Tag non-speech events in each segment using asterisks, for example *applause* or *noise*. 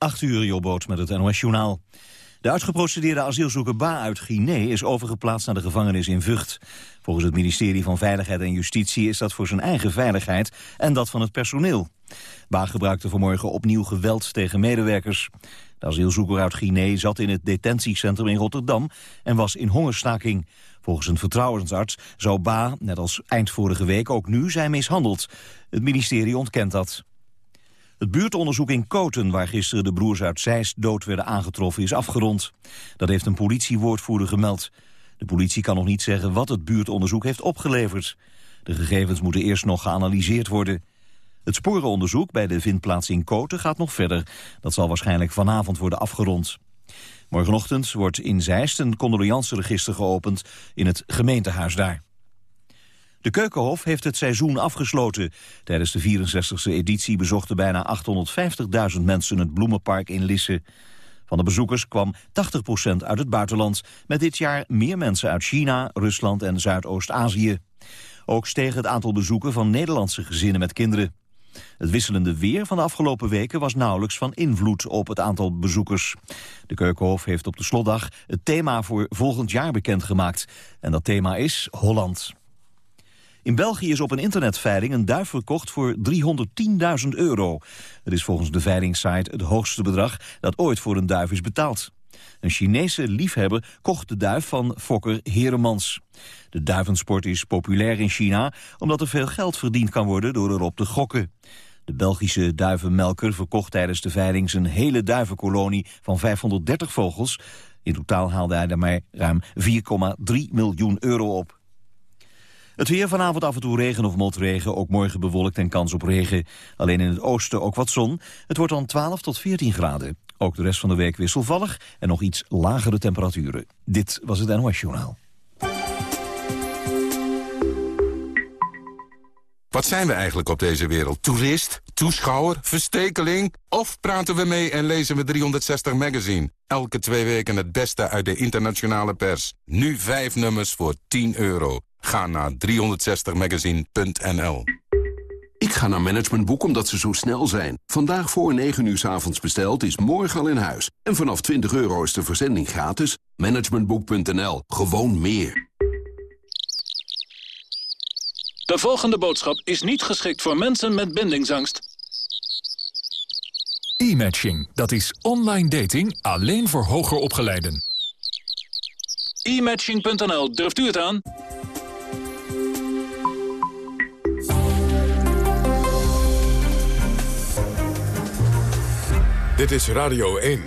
8 uur, Jobboot met het NOS-journaal. De uitgeprocedeerde asielzoeker Ba uit Guinea is overgeplaatst naar de gevangenis in Vught. Volgens het ministerie van Veiligheid en Justitie is dat voor zijn eigen veiligheid en dat van het personeel. Ba gebruikte vanmorgen opnieuw geweld tegen medewerkers. De asielzoeker uit Guinea zat in het detentiecentrum in Rotterdam en was in hongerstaking. Volgens een vertrouwensarts zou Ba, net als eind vorige week, ook nu zijn mishandeld. Het ministerie ontkent dat. Het buurtonderzoek in Koten, waar gisteren de broers uit Zeist dood werden aangetroffen, is afgerond. Dat heeft een politiewoordvoerder gemeld. De politie kan nog niet zeggen wat het buurtonderzoek heeft opgeleverd. De gegevens moeten eerst nog geanalyseerd worden. Het sporenonderzoek bij de vindplaats in Koten gaat nog verder. Dat zal waarschijnlijk vanavond worden afgerond. Morgenochtend wordt in Zeist een condoleanceregister geopend in het gemeentehuis daar. De Keukenhof heeft het seizoen afgesloten. Tijdens de 64e editie bezochten bijna 850.000 mensen het Bloemenpark in Lisse. Van de bezoekers kwam 80% uit het buitenland. Met dit jaar meer mensen uit China, Rusland en Zuidoost-Azië. Ook steeg het aantal bezoeken van Nederlandse gezinnen met kinderen. Het wisselende weer van de afgelopen weken was nauwelijks van invloed op het aantal bezoekers. De Keukenhof heeft op de slotdag het thema voor volgend jaar bekendgemaakt. En dat thema is Holland. In België is op een internetveiling een duif verkocht voor 310.000 euro. Het is volgens de veilingsite het hoogste bedrag dat ooit voor een duif is betaald. Een Chinese liefhebber kocht de duif van fokker Heremans. De duivensport is populair in China omdat er veel geld verdiend kan worden door erop te gokken. De Belgische duivenmelker verkocht tijdens de veiling zijn hele duivenkolonie van 530 vogels. In totaal haalde hij daarmee ruim 4,3 miljoen euro op. Het weer vanavond af en toe regen of motregen, ook morgen bewolkt en kans op regen. Alleen in het oosten ook wat zon. Het wordt dan 12 tot 14 graden. Ook de rest van de week wisselvallig en nog iets lagere temperaturen. Dit was het NOS Journaal. Wat zijn we eigenlijk op deze wereld? Toerist? Toeschouwer? Verstekeling? Of praten we mee en lezen we 360 Magazine? Elke twee weken het beste uit de internationale pers. Nu vijf nummers voor 10 euro. Ga naar 360magazine.nl. Ik ga naar Management omdat ze zo snel zijn. Vandaag voor 9 uur s avonds besteld is morgen al in huis. En vanaf 20 euro is de verzending gratis. Managementboek.nl. Gewoon meer. De volgende boodschap is niet geschikt voor mensen met bindingsangst. E-matching, dat is online dating alleen voor hoger opgeleiden. E-matching.nl, durft u het aan? Dit is Radio 1.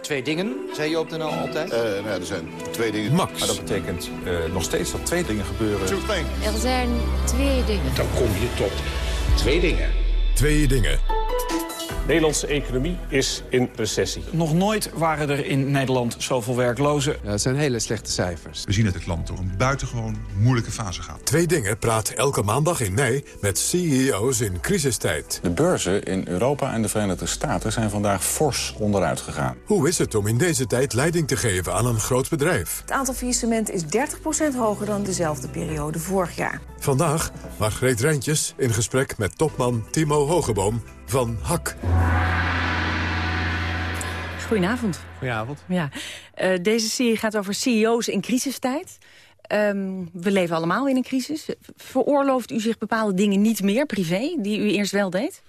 Twee dingen, zei je op de NL altijd? Uh, nou, er zijn twee dingen. Max. Maar dat betekent uh, nog steeds dat twee dingen gebeuren. Er zijn twee dingen. Dan kom je tot twee dingen. Twee dingen. De Nederlandse economie is in recessie. Nog nooit waren er in Nederland zoveel werklozen. Ja, het zijn hele slechte cijfers. We zien dat het land door een buitengewoon moeilijke fase gaat. Twee dingen praat elke maandag in mei met CEO's in crisistijd. De beurzen in Europa en de Verenigde Staten zijn vandaag fors onderuit gegaan. Hoe is het om in deze tijd leiding te geven aan een groot bedrijf? Het aantal faillissementen is 30% hoger dan dezelfde periode vorig jaar. Vandaag Margreet Rijntjes in gesprek met topman Timo Hogeboom van HAK. Goedenavond. Goedenavond. Ja. Uh, deze serie gaat over CEO's in crisistijd. Um, we leven allemaal in een crisis. Veroorlooft u zich bepaalde dingen niet meer, privé, die u eerst wel deed?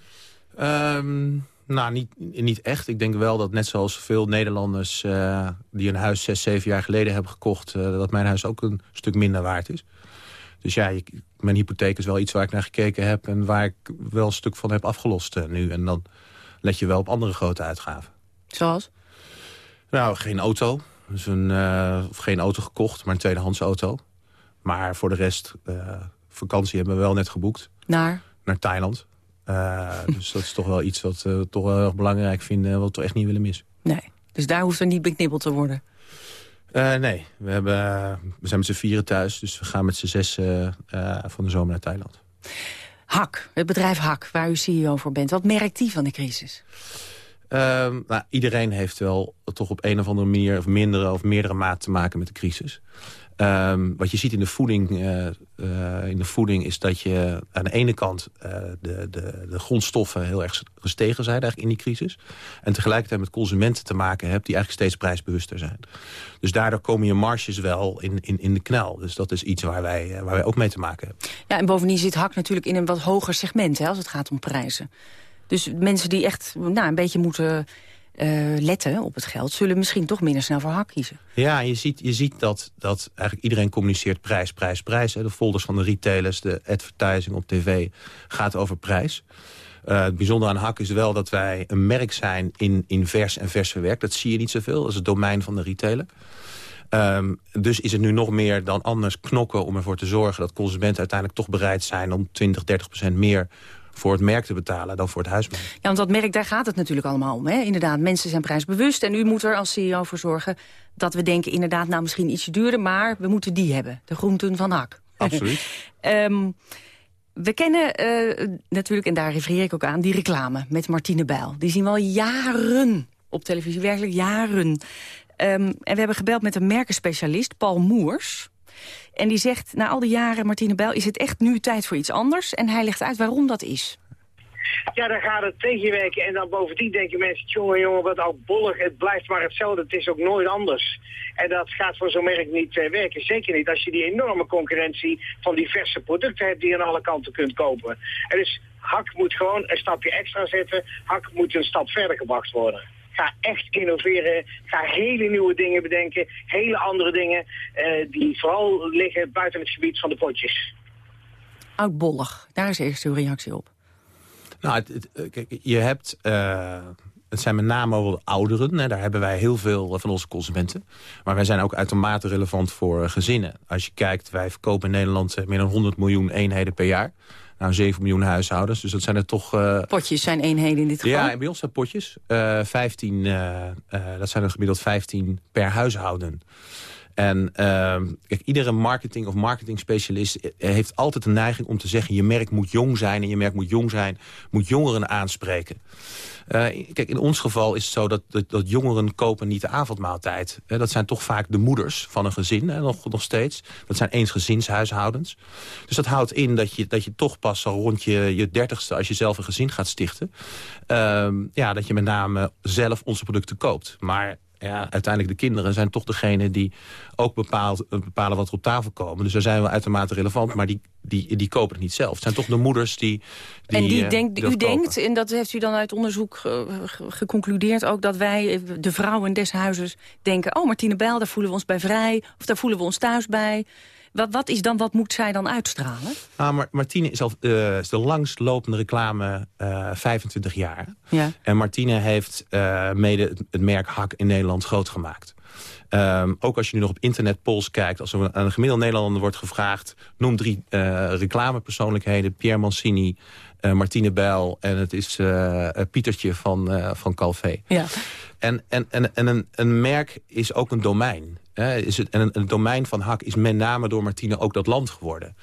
Um, nou, niet, niet echt. Ik denk wel dat net zoals veel Nederlanders... Uh, die een huis zes, zeven jaar geleden hebben gekocht... Uh, dat mijn huis ook een stuk minder waard is. Dus ja, ik, mijn hypotheek is wel iets waar ik naar gekeken heb... en waar ik wel een stuk van heb afgelost uh, nu. En dan let je wel op andere grote uitgaven. Zoals? Nou, geen auto. Dus een, uh, of geen auto gekocht, maar een tweedehands auto. Maar voor de rest, uh, vakantie hebben we wel net geboekt. Naar? Naar Thailand. Uh, *laughs* dus dat is toch wel iets wat we toch wel erg belangrijk vinden... en wat we toch echt niet willen missen. Nee, dus daar hoeft er niet beknibbeld te worden? Uh, nee, we, hebben, we zijn met z'n vieren thuis. Dus we gaan met z'n zes uh, van de zomer naar Thailand. HAK, het bedrijf HAK, waar u CEO voor bent. Wat merkt die van de crisis? Ehm, nou, iedereen heeft wel toch op een of andere manier... of mindere of meerdere mate te maken met de crisis. Um, wat je ziet in de, voeding, uh, uh, in de voeding is dat je aan de ene kant uh, de, de, de grondstoffen heel erg gestegen zijn eigenlijk in die crisis. En tegelijkertijd met consumenten te maken hebt die eigenlijk steeds prijsbewuster zijn. Dus daardoor komen je marges wel in, in, in de knel. Dus dat is iets waar wij, waar wij ook mee te maken hebben. Ja, en bovendien zit hak natuurlijk in een wat hoger segment hè, als het gaat om prijzen. Dus mensen die echt nou, een beetje moeten uh, letten op het geld... zullen misschien toch minder snel voor hak kiezen. Ja, je ziet, je ziet dat, dat eigenlijk iedereen communiceert prijs, prijs, prijs. Hè. De folders van de retailers, de advertising op tv gaat over prijs. Uh, het bijzondere aan hak is wel dat wij een merk zijn in, in vers en vers verwerkt. Dat zie je niet zoveel, dat is het domein van de retailer. Um, dus is het nu nog meer dan anders knokken om ervoor te zorgen... dat consumenten uiteindelijk toch bereid zijn om 20, 30 procent meer voor het merk te betalen dan voor het huismerk. Ja, want dat merk, daar gaat het natuurlijk allemaal om. Hè? Inderdaad, mensen zijn prijsbewust en u moet er als CEO voor zorgen... dat we denken, inderdaad, nou misschien ietsje duurder... maar we moeten die hebben, de groenten van hak. Absoluut. um, *laughs* we kennen uh, natuurlijk, en daar refereer ik ook aan, die reclame met Martine Bijl. Die zien we al jaren op televisie, werkelijk jaren. Um, en we hebben gebeld met een merkenspecialist, Paul Moers... En die zegt, na al die jaren, Martine Bijl, is het echt nu tijd voor iets anders? En hij legt uit waarom dat is. Ja, dan gaat het tegenwerken en dan bovendien denken mensen, jongen, jongen, wat bollig, het blijft maar hetzelfde, het is ook nooit anders. En dat gaat voor zo'n merk niet uh, werken, zeker niet als je die enorme concurrentie van diverse producten hebt die je aan alle kanten kunt kopen. En dus hak moet gewoon een stapje extra zetten, hak moet een stap verder gebracht worden. Ga echt innoveren. Ga hele nieuwe dingen bedenken. Hele andere dingen uh, die vooral liggen buiten het gebied van de potjes. Oudbollig, daar is eerst uw reactie op. Nou, het, het, kijk, je hebt... Uh, het zijn met name ouderen. Hè. Daar hebben wij heel veel van onze consumenten. Maar wij zijn ook uitermate relevant voor gezinnen. Als je kijkt, wij verkopen in Nederland meer dan 100 miljoen eenheden per jaar nou, 7 miljoen huishoudens. Dus dat zijn er toch... Uh... Potjes zijn eenheden in dit geval? Ja, en bij ons zijn potjes. Uh, 15, uh, dat zijn er gemiddeld 15 per huishouden. En ehm, kijk, iedere marketing of marketing specialist heeft altijd een neiging om te zeggen... je merk moet jong zijn en je merk moet jong zijn, moet jongeren aanspreken. Uh, kijk, in ons geval is het zo dat, dat, jongeren kopen niet de avondmaaltijd. Uh, dat zijn toch vaak de moeders van een gezin, nog, nog steeds. Dat zijn eensgezinshuishoudens. Dus dat houdt in dat je, dat je toch pas al rond je, je dertigste... als je zelf een gezin gaat stichten... Uh, ja, dat je met name zelf onze producten koopt. Maar ja, uiteindelijk de kinderen zijn toch degene die ook bepaalt, bepalen wat er op tafel komen. Dus daar zijn we uitermate relevant, maar die, die, die kopen het niet zelf. Het zijn toch de moeders die, die En die uh, denkt, u denkt, en dat heeft u dan uit onderzoek ge, ge, geconcludeerd ook... dat wij, de vrouwen des huizes, denken... oh, Martine Bijl, daar voelen we ons bij vrij, of daar voelen we ons thuis bij... Wat, wat, is dan, wat moet zij dan uitstralen? Ah, maar Martine is, al, uh, is de langstlopende reclame uh, 25 jaar. Ja. En Martine heeft uh, mede het, het, merk Hak in Nederland groot gemaakt. Um, ook als je nu nog op internetpolls kijkt... als er aan een gemiddelde Nederlander wordt gevraagd... noem drie reclamepersoonlijkheden. Pierre Mancini, Martine Bijl en het is Pietertje van, van Calvé. Ja. En, en, en, en een, een merk is ook een domein. Hè? Is het, en een, een domein van Hak is met name door Martine ook dat land geworden.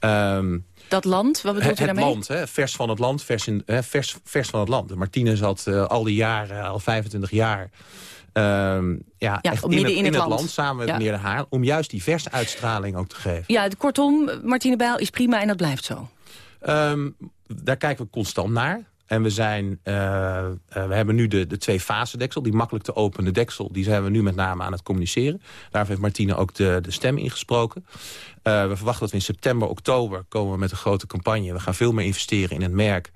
Um, dat land, wat bedoelt het, u daarmee? Het land, hè, vers van het land, vers, in, hè, vers, vers van het land. Martine zat uh, al die jaren, al 25 jaar... Um, ja, ja, echt in het, in het, in het land. land, samen met ja. meneer De Haar... om juist die verse uitstraling ook te geven. Ja, kortom, Martine Bijl is prima en dat blijft zo. Um, daar kijken we constant naar. En we, zijn, uh, uh, we hebben nu de, de twee fase deksel, die makkelijk te openen deksel. Die zijn we nu met name aan het communiceren. Daarvoor heeft Martine ook de, de stem ingesproken. Uh, we verwachten dat we in september, oktober komen met een grote campagne. We gaan veel meer investeren in het merk.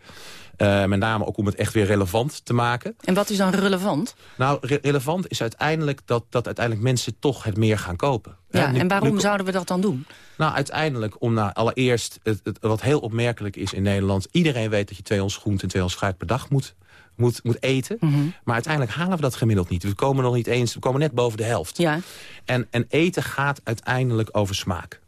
Uh, met name ook om het echt weer relevant te maken. En wat is dan relevant? Nou, re relevant is uiteindelijk dat, dat uiteindelijk mensen toch het meer gaan kopen. Ja, nu, en waarom nu, zouden we dat dan doen? Nou, uiteindelijk om nou, allereerst, het, het, wat heel opmerkelijk is in Nederland... iedereen weet dat je twee ons groente en twee ons fruit per dag moet, moet, moet eten. Mm -hmm. Maar uiteindelijk halen we dat gemiddeld niet. We komen nog niet eens, we komen net boven de helft. Ja. En, en eten gaat uiteindelijk over smaak.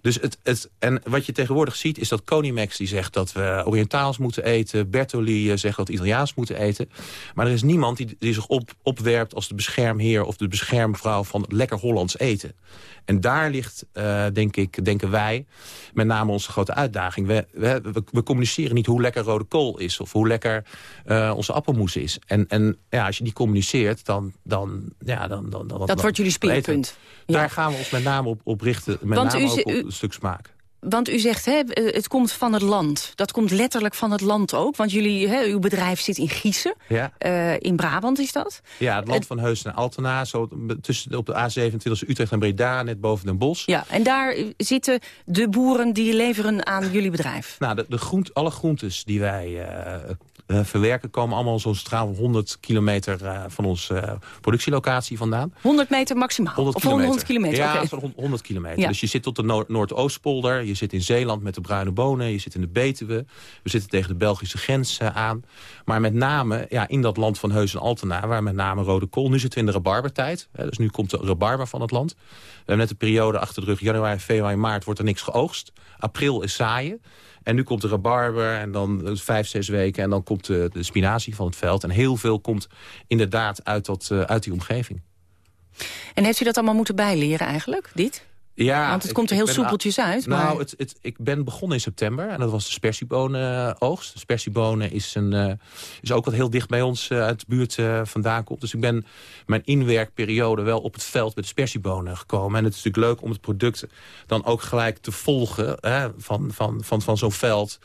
Dus het, het, en wat je tegenwoordig ziet is dat Conimax die zegt dat we Oriëntaals moeten eten. Bertoli eh, zegt dat we Italiaans moeten eten. Maar er is niemand die, die zich op, opwerpt als de beschermheer of de beschermvrouw van lekker Hollands eten. En daar ligt, uh, denk ik, denken wij, met name onze grote uitdaging. We, we, we, communiceren niet hoe lekker rode kool is of hoe lekker uh, onze appelmoes is. En, en ja, als je die communiceert, dan... dan, ja, dan, dan, dan dat wordt jullie speerpunt. Daar gaan we ons met name op, op richten. Met Want name u, ook op stuk smaak. Want u zegt, hè, het komt van het land. Dat komt letterlijk van het land ook. Want jullie, hè, uw bedrijf zit in Giezen. Ja. Uh, in Brabant is dat? Ja, het land van Heus en Altena. Zo tussen, op de A27 Utrecht en Breda, net boven Den Bosch. Ja, en daar zitten de boeren die leveren aan jullie bedrijf. Nou, de, de groent, alle groentes die wij uh, uh, verwerken... komen allemaal zo'n straal 100 kilometer uh, van onze uh, productielocatie vandaan. 100 meter maximaal? 100 of kilometer. 100 kilometer? Ja, okay. 100 kilometer. Ja. Dus je zit tot de no Noordoostpolder, je zit in Zeeland met de bruine bonen... je zit in de Betuwe, we zitten tegen de Belgische grens aan. Maar met name ja, in dat land van Heus en Altena... waar met name rode kool... nu zitten we in de rabarbertijd, hè, dus nu komt de rabarber van het land. We hebben net de periode achter de rug, januari, februari, maart... wordt er niks geoogst. April is zaaien. En nu komt de rabarber en dan eh, vijf, zes weken... en dan komt de, de spinazie van het veld. En heel veel komt inderdaad uit, dat, uh, uit die omgeving. En heeft u dat allemaal moeten bijleren eigenlijk, dit? Ja, Want het komt er heel soepeltjes uit. Nou, maar... het, het, ik ben begonnen in september en dat was de spersiebonen-oogst. De spersiebonen is, een, uh, is ook wat heel dicht bij ons uh, uit de buurt uh, vandaan komt. Dus ik ben mijn inwerkperiode wel op het veld met de spersiebonen gekomen. En het is natuurlijk leuk om het product dan ook gelijk te volgen hè, van, van, van, van zo'n veld...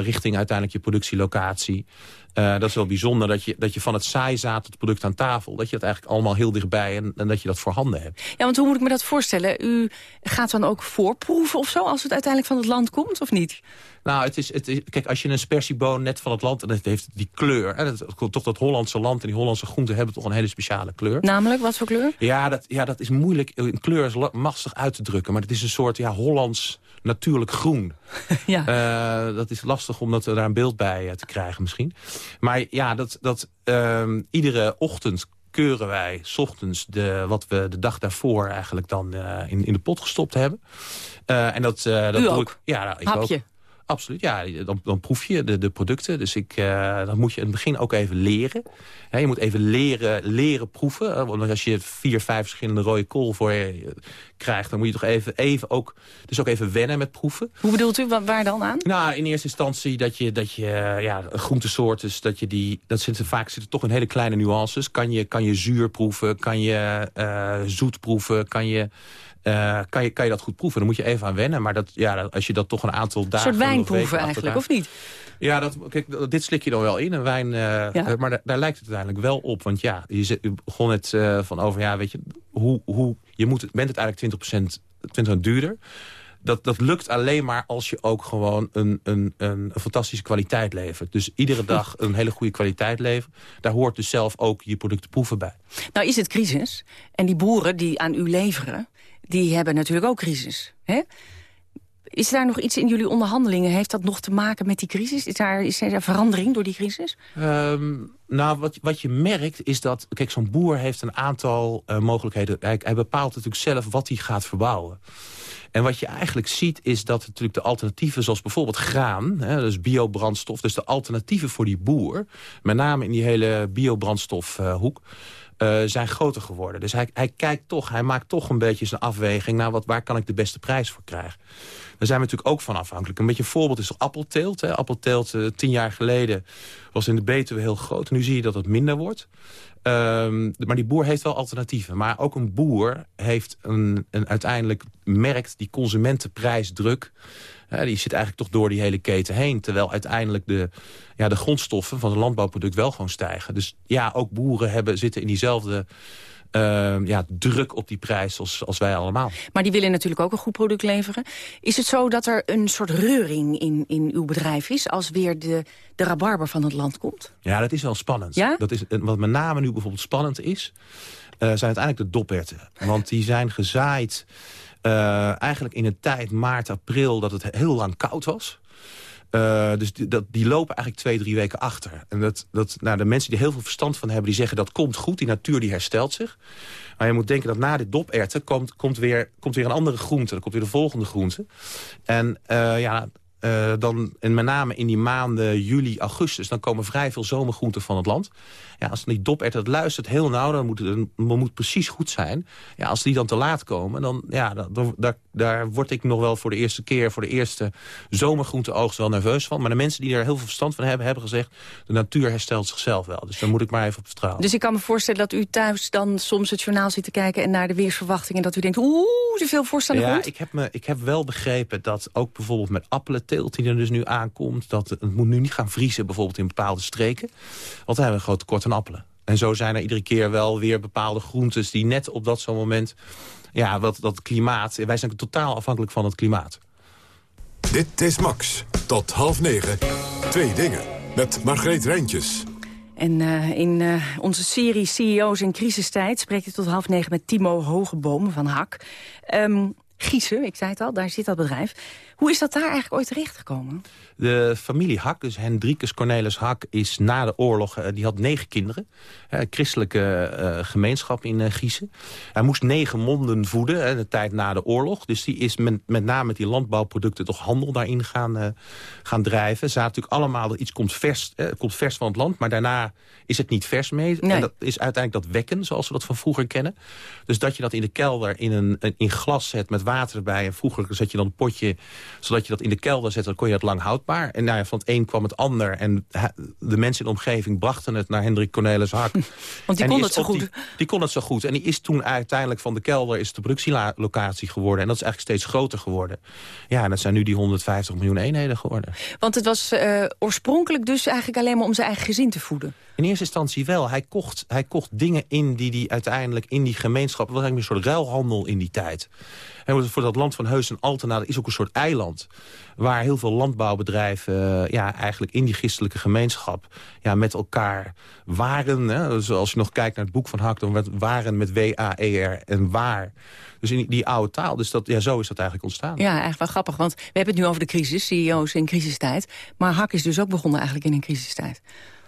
richting uiteindelijk je productielocatie. Uh, dat is wel bijzonder dat je, dat je van het zaaizaad het product aan tafel... dat je dat eigenlijk allemaal heel dichtbij en, en, dat je dat voorhanden hebt. Ja, want hoe moet ik me dat voorstellen? U gaat dan ook voorproeven of zo als het uiteindelijk van het land komt, of niet? Nou, het is, het is, kijk, als je een spersieboon net van het land... en het heeft die kleur, hè, dat, toch dat Hollandse land en die Hollandse groenten... hebben toch een hele speciale kleur. Namelijk, wat voor kleur? Ja, dat, ja, dat is moeilijk. Een kleur is lastig uit te drukken. Maar het is een soort ja, Hollands natuurlijk groen. *laughs* ja. Uh, dat is lastig om dat, daar een beeld bij uh, te krijgen misschien. Maar ja, dat, dat uh, iedere ochtend keuren wij s ochtends de, wat we de dag daarvoor eigenlijk dan uh, in, in de pot gestopt hebben. Uh, en dat, uh, dat U ook? Ik, ja, nou, ik Hapje. ook. Absoluut, ja. Dan, dan proef je de, de producten. Dus ik, uh, dan moet je in het begin ook even leren. He, je moet even leren, leren proeven. Want als je vier, vijf verschillende rode kool voor je krijgt... dan moet je toch even, even ook, dus ook even wennen met proeven. Hoe bedoelt u? Waar dan aan? Nou, in eerste instantie dat je, dat je ja, groentesoorten... dat je die, dat zitten, vaak zitten toch in hele kleine nuances. Kan je, kan je zuur proeven? Kan je uh, zoet proeven? Kan je... Uh, kan, je, kan je dat goed proeven. Dan moet je even aan wennen. Maar dat, ja, als je dat toch een aantal dagen... Een soort wijnproeven eigenlijk, of niet? Ja, dat, kijk, dit slik je dan wel in, een wijn. Uh, ja. Maar daar, lijkt het uiteindelijk wel op. Want ja, je, begon het uh, van over, ja, weet je, hoe, hoe, je moet, bent het eigenlijk 20%, 20 duurder. Dat, dat lukt alleen maar als je ook gewoon een, een, een, fantastische kwaliteit levert. Dus iedere dag een hele goede kwaliteit leveren. Daar hoort dus zelf ook je producten proeven bij. Nou is het crisis. En die boeren die aan u leveren die hebben natuurlijk ook crisis. Hè? Is daar nog iets in jullie onderhandelingen? Heeft dat nog te maken met die crisis? Is, daar, is er verandering door die crisis? Um, nou, wat, wat je merkt is dat... Kijk, zo'n boer heeft een aantal uh, mogelijkheden. Hij, hij, bepaalt natuurlijk zelf wat hij gaat verbouwen. En wat je eigenlijk ziet is dat natuurlijk de alternatieven... zoals bijvoorbeeld graan, hè, dus biobrandstof... dus de alternatieven voor die boer... met name in die hele biobrandstofhoek... Uh, uh, zijn groter geworden. Dus hij, hij kijkt toch, hij maakt toch een beetje zijn afweging... naar wat, waar kan ik de beste prijs voor krijgen. Daar zijn we natuurlijk ook van afhankelijk. Een beetje een voorbeeld is appelteelt. Hè. Appelteelt uh, tien jaar geleden was in de Betuwe heel groot. Nu zie je dat het minder wordt. Um, maar die boer heeft wel alternatieven. Maar ook een boer heeft een, een uiteindelijk merkt die consumentenprijsdruk die zit eigenlijk toch door die hele keten heen. Terwijl uiteindelijk de, ja, de grondstoffen van het landbouwproduct wel gewoon stijgen. Dus ja, ook boeren hebben, zitten in diezelfde... Uh, ja, druk op die prijs als, als wij allemaal. Maar die willen natuurlijk ook een goed product leveren. Is het zo dat er een soort reuring in, in uw bedrijf is... als weer de, de rabarber van het land komt? Ja, dat is wel spannend. Ja? Dat is, wat met name nu bijvoorbeeld spannend is... Uh, zijn uiteindelijk de doperten. Want die zijn gezaaid uh, eigenlijk in een tijd, maart, april, dat het heel lang koud was. Uh, dus die, dat, die lopen eigenlijk twee, drie weken achter. En dat, dat, nou, de mensen die heel veel verstand van hebben... die zeggen dat komt goed, die natuur die herstelt zich. Maar je moet denken dat na dit doperten komt, komt, weer, komt weer een andere groente. Dan komt weer de volgende groente. En uh, ja, dan, en met name in die maanden juli, augustus... dan komen vrij veel zomergroenten van het land. Ja, als die dopert dat luistert heel nauw, dan moet het moet precies goed zijn. Ja, als die dan te laat komen, dan, ja, dan, daar, daar word ik nog wel voor de eerste keer... voor de eerste zomergroenteoogst wel nerveus van. Maar de mensen die er heel veel verstand van hebben, hebben gezegd... de natuur herstelt zichzelf wel. Dus daar moet ik maar even op vertrouwen. Dus ik kan me voorstellen dat u thuis dan soms het journaal zit te kijken... en naar de weersverwachtingen, dat u denkt, oeh, zoveel voorstellen Ja, ik heb, me, ik heb wel begrepen dat ook bijvoorbeeld met appelen teelt die er dus nu aankomt... dat het moet nu niet gaan vriezen bijvoorbeeld in bepaalde streken. Want dan hebben we een groot tekort aan appelen. En zo zijn er iedere keer wel weer bepaalde groentes... die net op dat zo'n moment... ja, wat, dat klimaat... wij zijn totaal afhankelijk van het klimaat. Dit is Max. Tot half negen. Twee dingen. Met Margreet Rijntjes. En uh, in uh, onze serie CEO's in crisistijd... spreekt u tot half negen met Timo Hogeboom van HAK. Um, Giezen, ik zei het al, daar zit dat bedrijf. Hoe is dat daar eigenlijk ooit terechtgekomen? De familie Hak, dus Hendrikus Cornelis Hak, is na de oorlog... Uh, die had negen kinderen. Een christelijke uh, gemeenschap in uh, Giezen. Hij moest negen monden voeden, de tijd na de oorlog. Dus die is met, met name met die landbouwproducten... toch handel daarin gaan, gaan drijven. Ze natuurlijk allemaal, iets komt vers, komt vers van het land... maar daarna is het niet vers mee. Nee. En dat is uiteindelijk dat wekken, zoals we dat van vroeger kennen. Dus dat je dat in de kelder in, een, in glas zet met water erbij... en vroeger zet je dan een potje zodat je dat in de kelder zet, dan kon je het lang houdbaar. En nou ja, van het een kwam het ander. En de mensen in de omgeving brachten het naar Hendrik Cornelis Hak. *laughs* Want die kon het zo goed. Die, die, kon het zo goed. En die is toen uiteindelijk van de kelder is de productielocatie geworden. En dat is eigenlijk steeds groter geworden. Ja, en dat zijn nu die 150 miljoen eenheden geworden. Want het was uh, oorspronkelijk dus eigenlijk alleen maar om zijn eigen gezin te voeden. In eerste instantie wel. Hij kocht, hij kocht dingen in die hij uiteindelijk in die gemeenschap... Het was eigenlijk een soort ruilhandel in die tijd. En voor dat land van Heus en Altena is ook een soort eiland... waar heel veel landbouwbedrijven uh, ja, eigenlijk in die christelijke gemeenschap... Ja, met elkaar waren. Hè? Dus als je nog kijkt naar het boek van Hak... dan waren met W-A-E-R en waar... Dus in die oude taal. Dus dat, ja, zo is dat eigenlijk ontstaan. Ja, eigenlijk wel grappig. Want we hebben het nu over de crisis, CEO's in crisistijd. Maar Hak is dus ook begonnen eigenlijk in een crisistijd.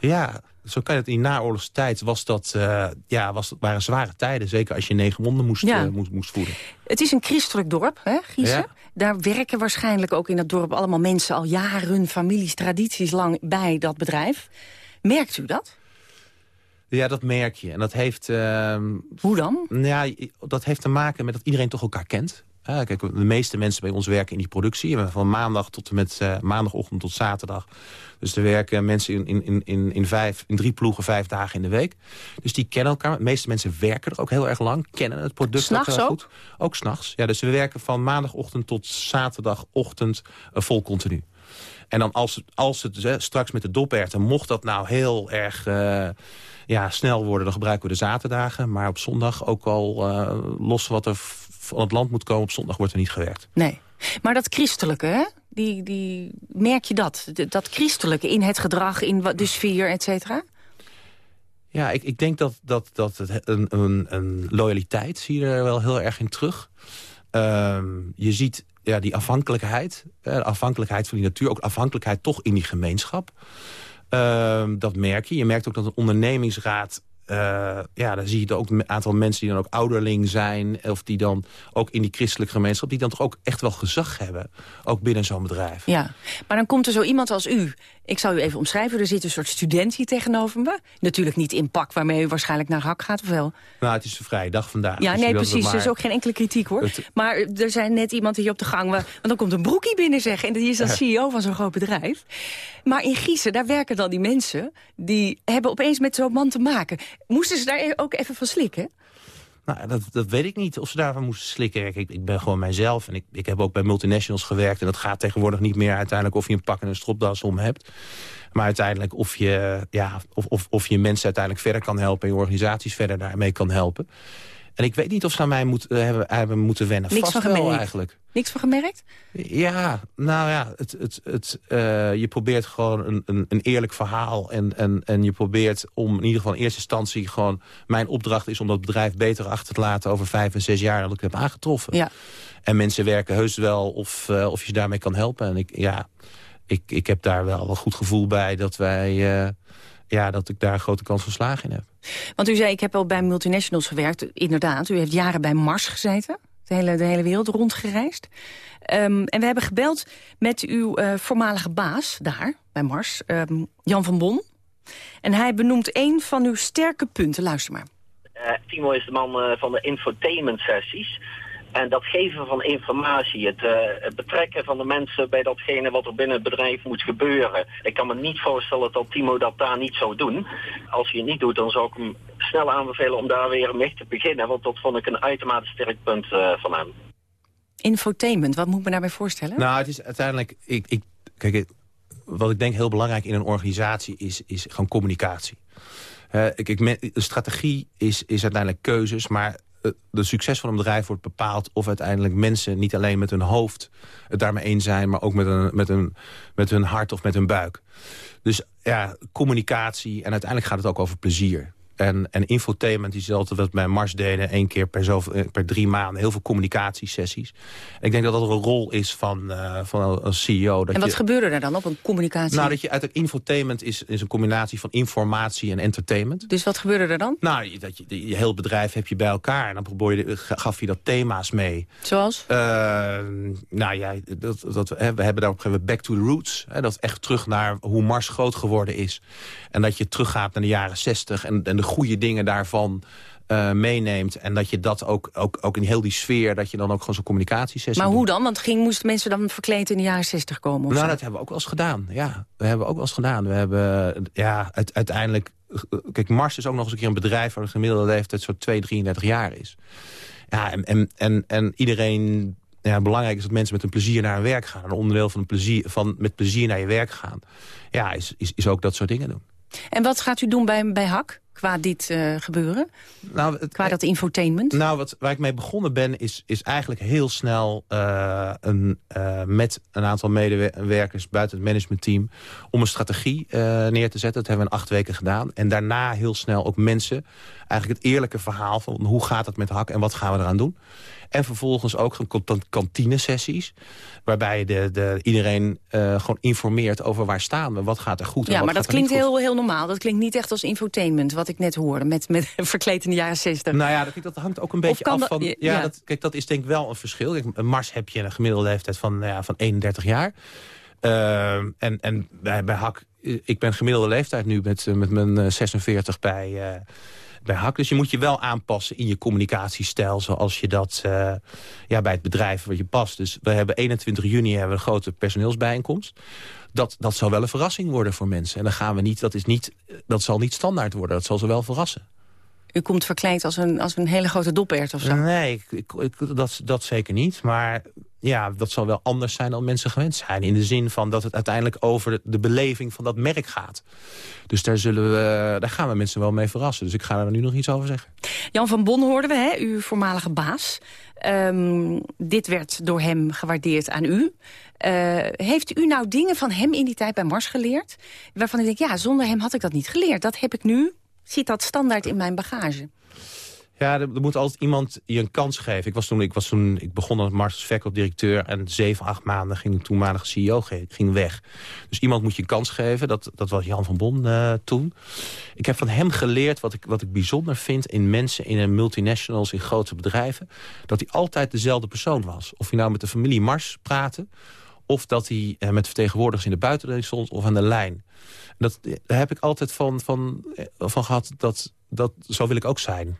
Ja, zo kan je het in naoorlogstijd was dat, uh, ja, was, waren zware tijden. Zeker als je negen monden moest, ja. uh, moest, moest, voeden. Het is een christelijk dorp, hè, Giezen? Ja. Daar werken waarschijnlijk ook in dat dorp allemaal mensen... al jaren, families, tradities lang bij dat bedrijf. Merkt u dat? Ja, dat merk je. En dat heeft... Uh, Hoe dan? Ja, dat heeft te maken met dat iedereen toch elkaar kent. Ja, kijk, de meeste mensen bij ons werken in die productie. Van maandag tot en met uh, maandagochtend tot zaterdag. Dus er werken mensen in, in, in, in, vijf, in drie ploegen vijf dagen in de week. Dus die kennen elkaar. De meeste mensen werken er ook heel erg lang. Kennen het product ook heel ook? goed. Ook s'nachts. Ja, dus we werken van maandagochtend tot zaterdagochtend uh, vol continu. En dan als, als het straks met de doperten, mocht dat nou heel erg uh, ja, snel worden... dan gebruiken we de zaterdagen. Maar op zondag ook al uh, los wat er van het land moet komen... op zondag wordt er niet gewerkt. Nee. Maar dat christelijke, hè? Die, die, merk je dat? Dat christelijke in het gedrag, in de sfeer, et cetera? Ja, ik, ik denk dat, dat, dat het een, een, een loyaliteit zie je er wel heel erg in terug. Um, je ziet ja, die afhankelijkheid, de afhankelijkheid van die natuur... ook afhankelijkheid toch in die gemeenschap. Um, dat merk je. Je merkt ook dat een ondernemingsraad uh, ja, dan zie je ook een aantal mensen die dan ook ouderling zijn... of die dan ook in die christelijke gemeenschap... die dan toch ook echt wel gezag hebben, ook binnen zo'n bedrijf. Ja, maar dan komt er zo iemand als u. Ik zal u even omschrijven, er zit een soort student hier tegenover me. Natuurlijk niet in pak waarmee u waarschijnlijk naar hak gaat, of wel? Nou, het is een vrije dag vandaag. Ja, dus nee, precies, er is ook geen enkele kritiek, hoor. Het... Maar er zijn net iemand hier op de gang... want dan komt een broekie binnen, zeggen. En die is dan CEO van zo'n groot bedrijf. Maar in Giezen, daar werken dan die mensen... die hebben opeens met zo'n man te maken. Moesten ze daar ook even van slikken? Nou, dat, dat weet ik niet of ze daarvan moesten slikken. Ik, ik ben gewoon mijzelf en ik, ik heb ook bij multinationals gewerkt... en dat gaat tegenwoordig niet meer uiteindelijk of je een pak en een stropdas om hebt. Maar uiteindelijk of je, ja, of, of, of je mensen uiteindelijk verder kan helpen... en je organisaties verder daarmee kan helpen. En ik weet niet of ze aan mij moet, uh, hebben, hebben moeten wennen. Niks Vast van wel gemerkt. eigenlijk. Niks van gemerkt? Ja, nou ja, het, het, het, uh, je probeert gewoon een, een, een eerlijk verhaal. En, en, en je probeert om in ieder geval in eerste instantie gewoon... Mijn opdracht is om dat bedrijf beter achter te laten over vijf en zes jaar dat ik heb aangetroffen. Ja. En mensen werken heus wel of, uh, of je ze daarmee kan helpen. En ik, ja, ik, ik heb daar wel een goed gevoel bij dat wij... ja, dat ik daar een grote kans van slagen in heb. Want u zei, ik heb al bij multinationals gewerkt. Inderdaad, u heeft jaren bij Mars gezeten. De hele, de hele wereld rondgereisd. Um, en we hebben gebeld met uw uh, voormalige baas daar, bij Mars, um, Jan van Bon. En hij benoemt een van uw sterke punten. Luister maar. Uh, Timo is de man uh, van de infotainment sessies. En dat geven van informatie, het, uh, het, betrekken van de mensen bij datgene wat er binnen het bedrijf moet gebeuren. Ik kan me niet voorstellen dat Timo dat daar niet zou doen. Als hij het niet doet, dan zou ik hem snel aanbevelen om daar weer mee te beginnen. Want dat vond ik een uitermate sterk punt uh, van hem. Infotainment, wat moet ik me daarbij voorstellen? Nou, het is uiteindelijk... Ik, ik, kijk, wat ik denk heel belangrijk in een organisatie is, is gewoon communicatie. Uh, ik, ik, de strategie is, is uiteindelijk keuzes, maar de succes van een bedrijf wordt bepaald... of uiteindelijk mensen niet alleen met hun hoofd het daarmee eens zijn... maar ook met, een, met, een, met hun hart of met hun buik. Dus ja, communicatie en uiteindelijk gaat het ook over plezier. En, en infotainment is altijd wat bij Mars deden. één keer per, zo, eh, per drie maanden. Heel veel communicatiesessies. ik denk dat dat een rol is van, uh, van een CEO. Dat en wat gebeurde er dan op een communicatie? Nou, dat je uit infotainment is, is een combinatie van informatie en entertainment. Dus wat gebeurde er dan? Nou, dat je, je heel bedrijf heb je bij elkaar. En dan probeer je, gaf je dat thema's mee. Zoals? Uh, nou ja, dat, dat, we hebben daar op een back to the roots. Hè, dat echt terug naar hoe Mars groot geworden is. En dat je teruggaat naar de jaren zestig en, en de goede dingen daarvan uh, meeneemt. En dat je dat ook, ook, ook in heel die sfeer... dat je dan ook gewoon zo'n communicatiesessie Maar hoe dan? Want ging, moesten mensen dan verkleed in de jaren 60 komen? nou, dat hebben we ook wel eens gedaan. Ja, we hebben ook wel eens gedaan. We hebben ja, uiteindelijk... Kijk, Mars is ook nog eens een keer een bedrijf... waar de gemiddelde leeftijd zo 2, 33 jaar is. Ja, en, en, en, en iedereen ja, belangrijk is dat mensen met een plezier naar hun werk gaan. Een onderdeel van, een plezier, van met plezier naar je werk gaan. Ja, is, is, is ook dat soort dingen doen. En wat gaat u doen bij, bij HAK? Qua dit uh, gebeuren? Nou, het, qua dat infotainment? Nou, wat, waar ik mee begonnen ben, is, is eigenlijk heel snel uh, een, uh, met een aantal medewerkers buiten het managementteam om een strategie neer te zetten. Dat hebben we in acht weken gedaan. En daarna heel snel ook mensen, eigenlijk het eerlijke verhaal van hoe gaat het met HAK en wat gaan we eraan doen. En vervolgens ook kantinesessies. Waarbij de, de, iedereen uh, gewoon informeert over waar staan we. Wat gaat er goed en Ja, maar dat klinkt heel, heel normaal. Dat klinkt niet echt als infotainment, wat ik net hoorde. Met, met *laughs* verkleed in de jaren 60. Nou ja, dat, dat hangt ook een beetje af van... Ja, ja. Dat, kijk, dat is denk ik wel een verschil. Kijk, Mars heb je een gemiddelde leeftijd van, nou ja, van 31 jaar. Uh, en, en bij, bij HAK, ik ben gemiddelde leeftijd nu met, met mijn 46 bij... Uh, bij HAK. Dus je moet je wel aanpassen in je communicatiestijl... zoals je dat uh, ja, bij het bedrijf wat je past. Dus we hebben 21 juni hebben we een grote personeelsbijeenkomst. Dat, dat zal wel een verrassing worden voor mensen. En dan gaan we niet, dat, is niet, dat zal niet standaard worden. Dat zal ze wel verrassen. U komt verkleed als een, als een hele grote dopeert of zo? Nee, ik, ik, dat, dat zeker niet. Maar ja, dat zal wel anders zijn dan mensen gewend zijn. In de zin van dat het uiteindelijk over de beleving van dat merk gaat. Dus daar, zullen we, daar gaan we mensen wel mee verrassen. Dus ik ga er nu nog iets over zeggen. Jan van Bon hoorden we, hè, uw voormalige baas. Um, dit werd door hem gewaardeerd aan u. Uh, heeft u nou dingen van hem in die tijd bij Mars geleerd... waarvan u denkt, ja, zonder hem had ik dat niet geleerd. Dat heb ik nu, zit dat standaard in mijn bagage. Ja, er, moet altijd iemand je een kans geven. Ik, was toen, ik, was toen, ik begon als verkoopdirecteur... en zeven, acht maanden ging de toenmalige CEO ging weg. Dus iemand moet je een kans geven. Dat, dat was Jan van Bon uh, toen. Ik heb van hem geleerd wat ik, wat ik bijzonder vind... in mensen, in multinationals, in grote bedrijven... dat hij altijd dezelfde persoon was. Of je nou met de familie Mars praatte... of dat hij uh, met vertegenwoordigers in de buitenlandse stond of aan de lijn. Dat, daar heb ik altijd van, van, eh, van gehad dat, dat zo wil ik ook zijn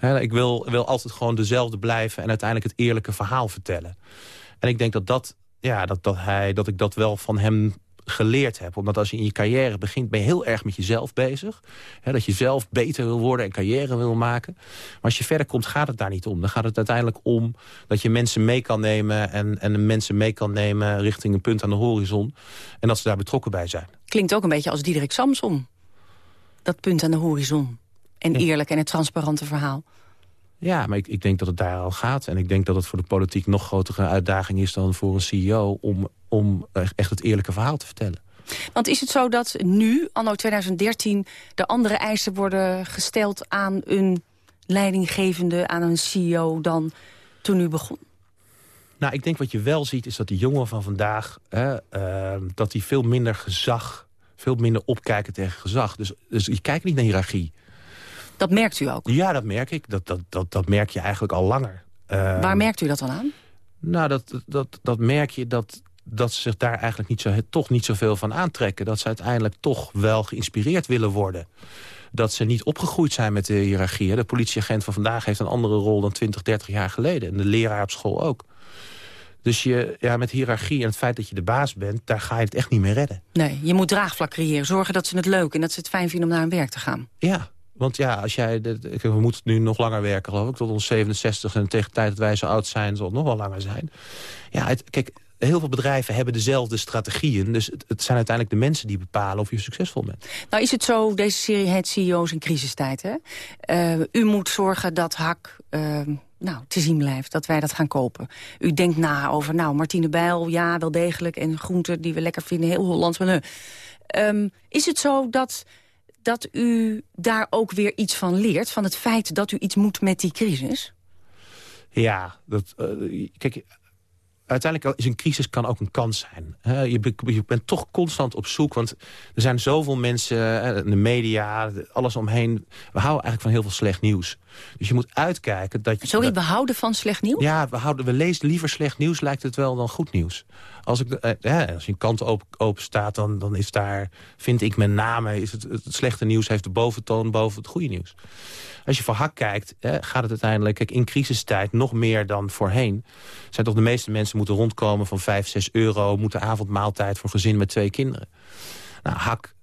ik wil, wil altijd gewoon dezelfde blijven en uiteindelijk het eerlijke verhaal vertellen. En ik denk dat, dat, ja, dat, dat, hij, dat ik dat wel van hem geleerd heb. Omdat als je in je carrière begint, ben je heel erg met jezelf bezig. dat je zelf beter wil worden en carrière wil maken. Maar als je verder komt, gaat het daar niet om. Dan gaat het uiteindelijk om dat je mensen mee kan nemen... en, en mensen mee kan nemen richting een punt aan de horizon. En dat ze daar betrokken bij zijn. Klinkt ook een beetje als Diederik Samson. Dat punt aan de horizon en eerlijk en het transparante verhaal. Ja, maar ik, ik denk dat het daar al gaat. En ik denk dat het voor de politiek nog grotere uitdaging is dan voor een CEO... om, om echt het eerlijke verhaal te vertellen. Want is het zo dat nu, anno 2013, de andere eisen worden gesteld aan een leidinggevende, aan een CEO dan toen u begon? Nou, ik denk wat je wel ziet is dat die jongeren van vandaag... Hè, uh, dat die veel minder gezag, veel minder opkijken tegen gezag. Dus, dus je kijkt niet naar hiërarchie. Dat merkt u ook? Ja, dat merk ik. Dat, dat, dat, dat merk je eigenlijk al langer. Uh, Waar merkt u dat dan aan? Nou, dat, dat, dat merk je dat, dat ze zich daar eigenlijk niet zo, toch niet zoveel van aantrekken. Dat ze uiteindelijk toch wel geïnspireerd willen worden. Dat ze niet opgegroeid zijn met de hiërarchie. De politieagent van vandaag heeft een andere rol dan 20, 30 jaar geleden. En de leraar op school ook. Dus je, ja, met hiërarchie en het feit dat je de baas bent... daar ga je het echt niet meer redden. Nee, je moet draagvlak creëren. Zorgen dat ze het leuk en dat ze het fijn vinden om naar hun werk te gaan. Ja, want ja, als jij, we moeten nu nog langer werken, geloof ik, tot ons 67. En tegen de tijd dat wij zo oud zijn, zal het nog wel langer zijn. Ja, kijk, heel veel bedrijven hebben dezelfde strategieën. Dus het, zijn uiteindelijk de mensen die bepalen of je succesvol bent. Nou is het zo, deze serie heet CEO's in crisistijd. Hè? Uh, u moet zorgen dat HAK uh, nou, te zien blijft, dat wij dat gaan kopen. U denkt na over, nou, Martine Bijl, ja, wel degelijk... en groenten die we lekker vinden, heel Hollands. Maar um, is het zo dat dat u daar ook weer iets van leert... van het feit dat u iets moet met die crisis? Ja, dat, uh, kijk, uiteindelijk is een crisis kan ook een kans zijn. je, je, bent toch constant op zoek, want er zijn zoveel mensen, de media, alles omheen. We houden eigenlijk van heel veel slecht nieuws. Dus je moet uitkijken dat je... Sorry, we houden van slecht nieuws? Ja, we, houden, we lezen liever slecht nieuws, lijkt het wel dan goed nieuws. Als, ik, eh, als je een kant open, open staat, dan, dan is daar, vind ik met name... Is het, het slechte nieuws heeft de boventoon boven het goede nieuws. Als je voor hak kijkt, gaat het uiteindelijk... Kijk, in crisistijd nog meer dan voorheen... zijn toch de meeste mensen moeten rondkomen van 5, 6 euro... moeten avondmaaltijd voor gezin met twee kinderen. Nou, hak...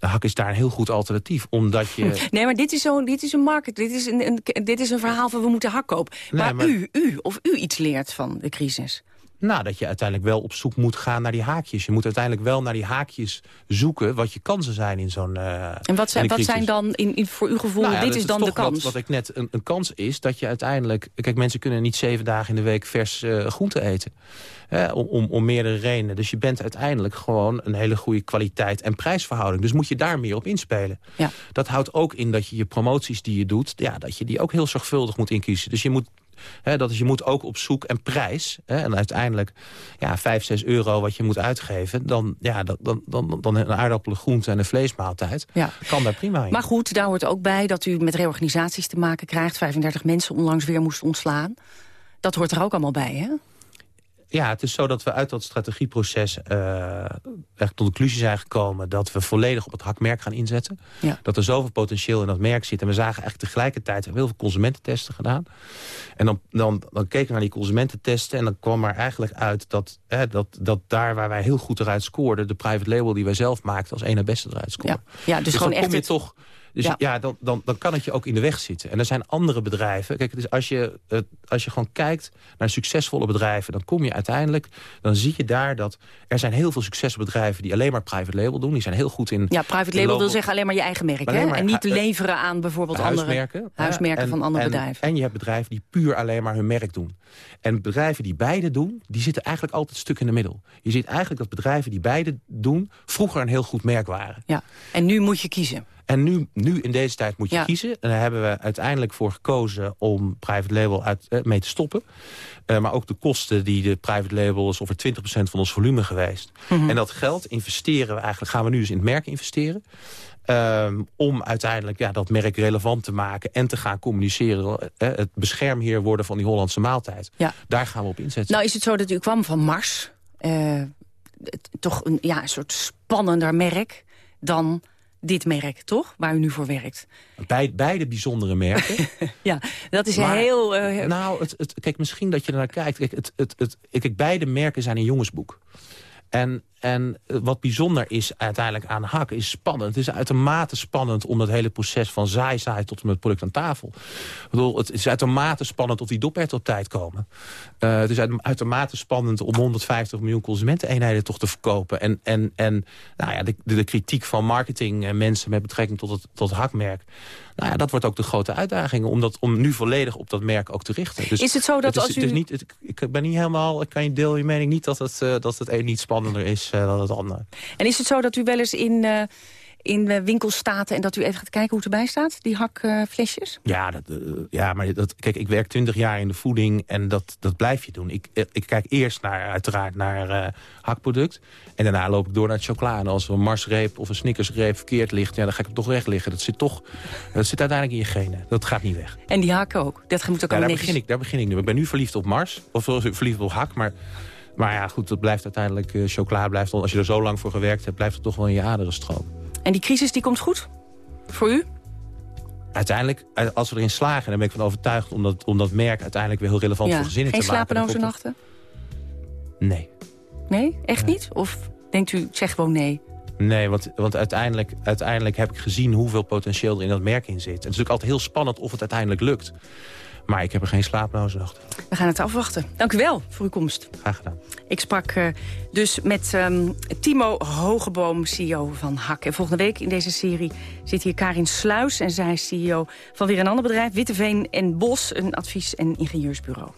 Uh, Hak is daar een heel goed alternatief, omdat je... *laughs* Nee, maar dit is, zo, dit is een market, dit is een, een, dit is een verhaal van we moeten hak kopen. maar, maar u, u, of u iets leert van de crisis. Nou, dat je uiteindelijk wel op zoek moet gaan naar die haakjes. Je moet uiteindelijk wel naar die haakjes zoeken... wat je kansen zijn in zo'n uh, En wat zijn, wat zijn dan in, in, voor uw gevoel, nou ja, dit is dan de kans? Wat, wat ik net een, een, kans is, dat je uiteindelijk... Kijk, mensen kunnen niet zeven dagen in de week vers uh, groente eten. Hè, om, om, om meerdere redenen. Dus je bent uiteindelijk gewoon een hele goede kwaliteit en prijsverhouding. Dus moet je daar meer op inspelen. Ja. Dat houdt ook in dat je je promoties die je doet... Ja, dat je die ook heel zorgvuldig moet inkiezen. Dus je moet dat is, je moet ook op zoek en prijs. en uiteindelijk ja, 5, 6 euro wat je moet uitgeven. Dan, ja, dan, dan, dan, dan een aardappelen, groente en een vleesmaaltijd. Ja. Kan daar prima in. Maar goed, daar hoort ook bij dat u met reorganisaties te maken krijgt. 35 mensen onlangs weer moest ontslaan. Dat hoort er ook allemaal bij, hè? Ja, het is zo dat we uit dat strategieproces uh, echt tot de conclusie zijn gekomen... dat we volledig op het hakmerk gaan inzetten. Ja. Dat er zoveel potentieel in dat merk zit. En we zagen eigenlijk tegelijkertijd heel veel consumententesten gedaan. En dan, dan, dan keken we naar die consumententesten... en dan kwam er eigenlijk uit dat, hè, dat, dat daar waar wij heel goed eruit scoorden... de private label die wij zelf maakten als ene beste eruit scoorde. Ja, ja dus, dus gewoon dan kom echt je toch dus ja, ja dan, dan, dan kan het je ook in de weg zitten. En er zijn andere bedrijven. Kijk, dus als, je, als je gewoon kijkt naar succesvolle bedrijven... dan kom je uiteindelijk, dan zie je daar dat... er zijn heel veel succesvolle bedrijven die alleen maar private label doen. Die zijn heel goed in... Ja, private label wil zeggen alleen maar je eigen merk. Hè? En niet leveren aan bijvoorbeeld huismerken, andere huismerken van andere en, bedrijven. En je hebt bedrijven die puur alleen maar hun merk doen. En bedrijven die beide doen, die zitten eigenlijk altijd een stuk in de middel. Je ziet eigenlijk dat bedrijven die beide doen... vroeger een heel goed merk waren. Ja, en nu moet je kiezen. En nu, nu in deze tijd moet je kiezen. En daar hebben we uiteindelijk voor gekozen om private label uit, eh, mee te stoppen. Uh, maar ook de kosten die de private label is over 20% van ons volume geweest. Mm -hmm. En dat geld investeren we eigenlijk, gaan we nu dus in het merk investeren. Um, om uiteindelijk ja, dat merk relevant te maken en te gaan communiceren. Uh, het beschermheer worden van die Hollandse maaltijd. Ja. Daar gaan we op inzetten. Nou is het zo dat u kwam van Mars. Uh, toch een, ja, een soort spannender merk dan dit merk, toch? Waar u nu voor werkt. Bij, beide bijzondere merken. *laughs* ja, dat is maar, heel... Uh, nou, het, het, kijk, misschien dat je er naar kijkt. Kijk, het, het, het, kijk, beide merken zijn een jongensboek. En, en wat bijzonder is uiteindelijk aan hak is spannend. Het is uitermate spannend om dat hele proces van zaai-zaai tot met het product aan tafel. Ik bedoel, het is uitermate spannend of die doperten op tijd komen. Uh, het is uitermate spannend om 150 miljoen consumenteneenheden toch te verkopen. En, en, en nou ja, de, de, kritiek van marketing en mensen met betrekking tot het, tot het hakmerk. Nou ja, dat wordt ook de grote uitdaging om, dat, om nu volledig op dat merk ook te richten. Dus is het zo dat het is, als u... Niet, het, ik ben niet helemaal, ik kan je deel je mening niet dat het, uh, dat het een niet spannender is uh, dan het andere. En is het zo dat u wel eens in, uh, in winkels staat... en dat u even gaat kijken hoe het erbij staat, die hakflesjes? ja, dat, ja, maar dat, kijk, ik werk twintig jaar in de voeding en dat, dat blijf je doen. Ik, ik kijk eerst naar, uiteraard naar hakproduct... en daarna loop ik door naar het chocola. En als een marsreep of een snickersreep verkeerd ligt... Ja, dan ga ik hem toch weg liggen. Dat zit, toch, dat zit uiteindelijk in je genen. Dat gaat niet weg. En die hakken ook? Dat moet ook ja, daar, begin ik, daar begin ik nu. Ik ben nu verliefd op Mars, of verliefd op hak, maar... Maar ja, goed, dat blijft uiteindelijk... Uh, chocola blijft, als je er zo lang voor gewerkt hebt... blijft het toch wel in je aderen stromen. En die crisis die komt goed? Voor u? Uiteindelijk, eh, als we erin slagen, dan ben ik van overtuigd... om dat, om dat merk uiteindelijk weer heel relevant voor gezinnen te maken. Geen slapeloze nachten? Nee. Nee? Echt niet? Of denkt u, zeg gewoon nee? Nee, want, want uiteindelijk, uiteindelijk heb ik gezien hoeveel potentieel er in dat merk in zit. En het is natuurlijk altijd heel spannend of het uiteindelijk lukt. Maar ik heb er geen slaaploze nacht. We gaan het afwachten. Dank u wel voor uw komst. Graag gedaan. Ik sprak uh, dus met um, Timo Hogeboom, CEO van HAK. En volgende week in deze serie zit hier Karin Sluis... en zij is CEO van weer een ander bedrijf, Witteveen en Bos... een advies- en ingenieursbureau.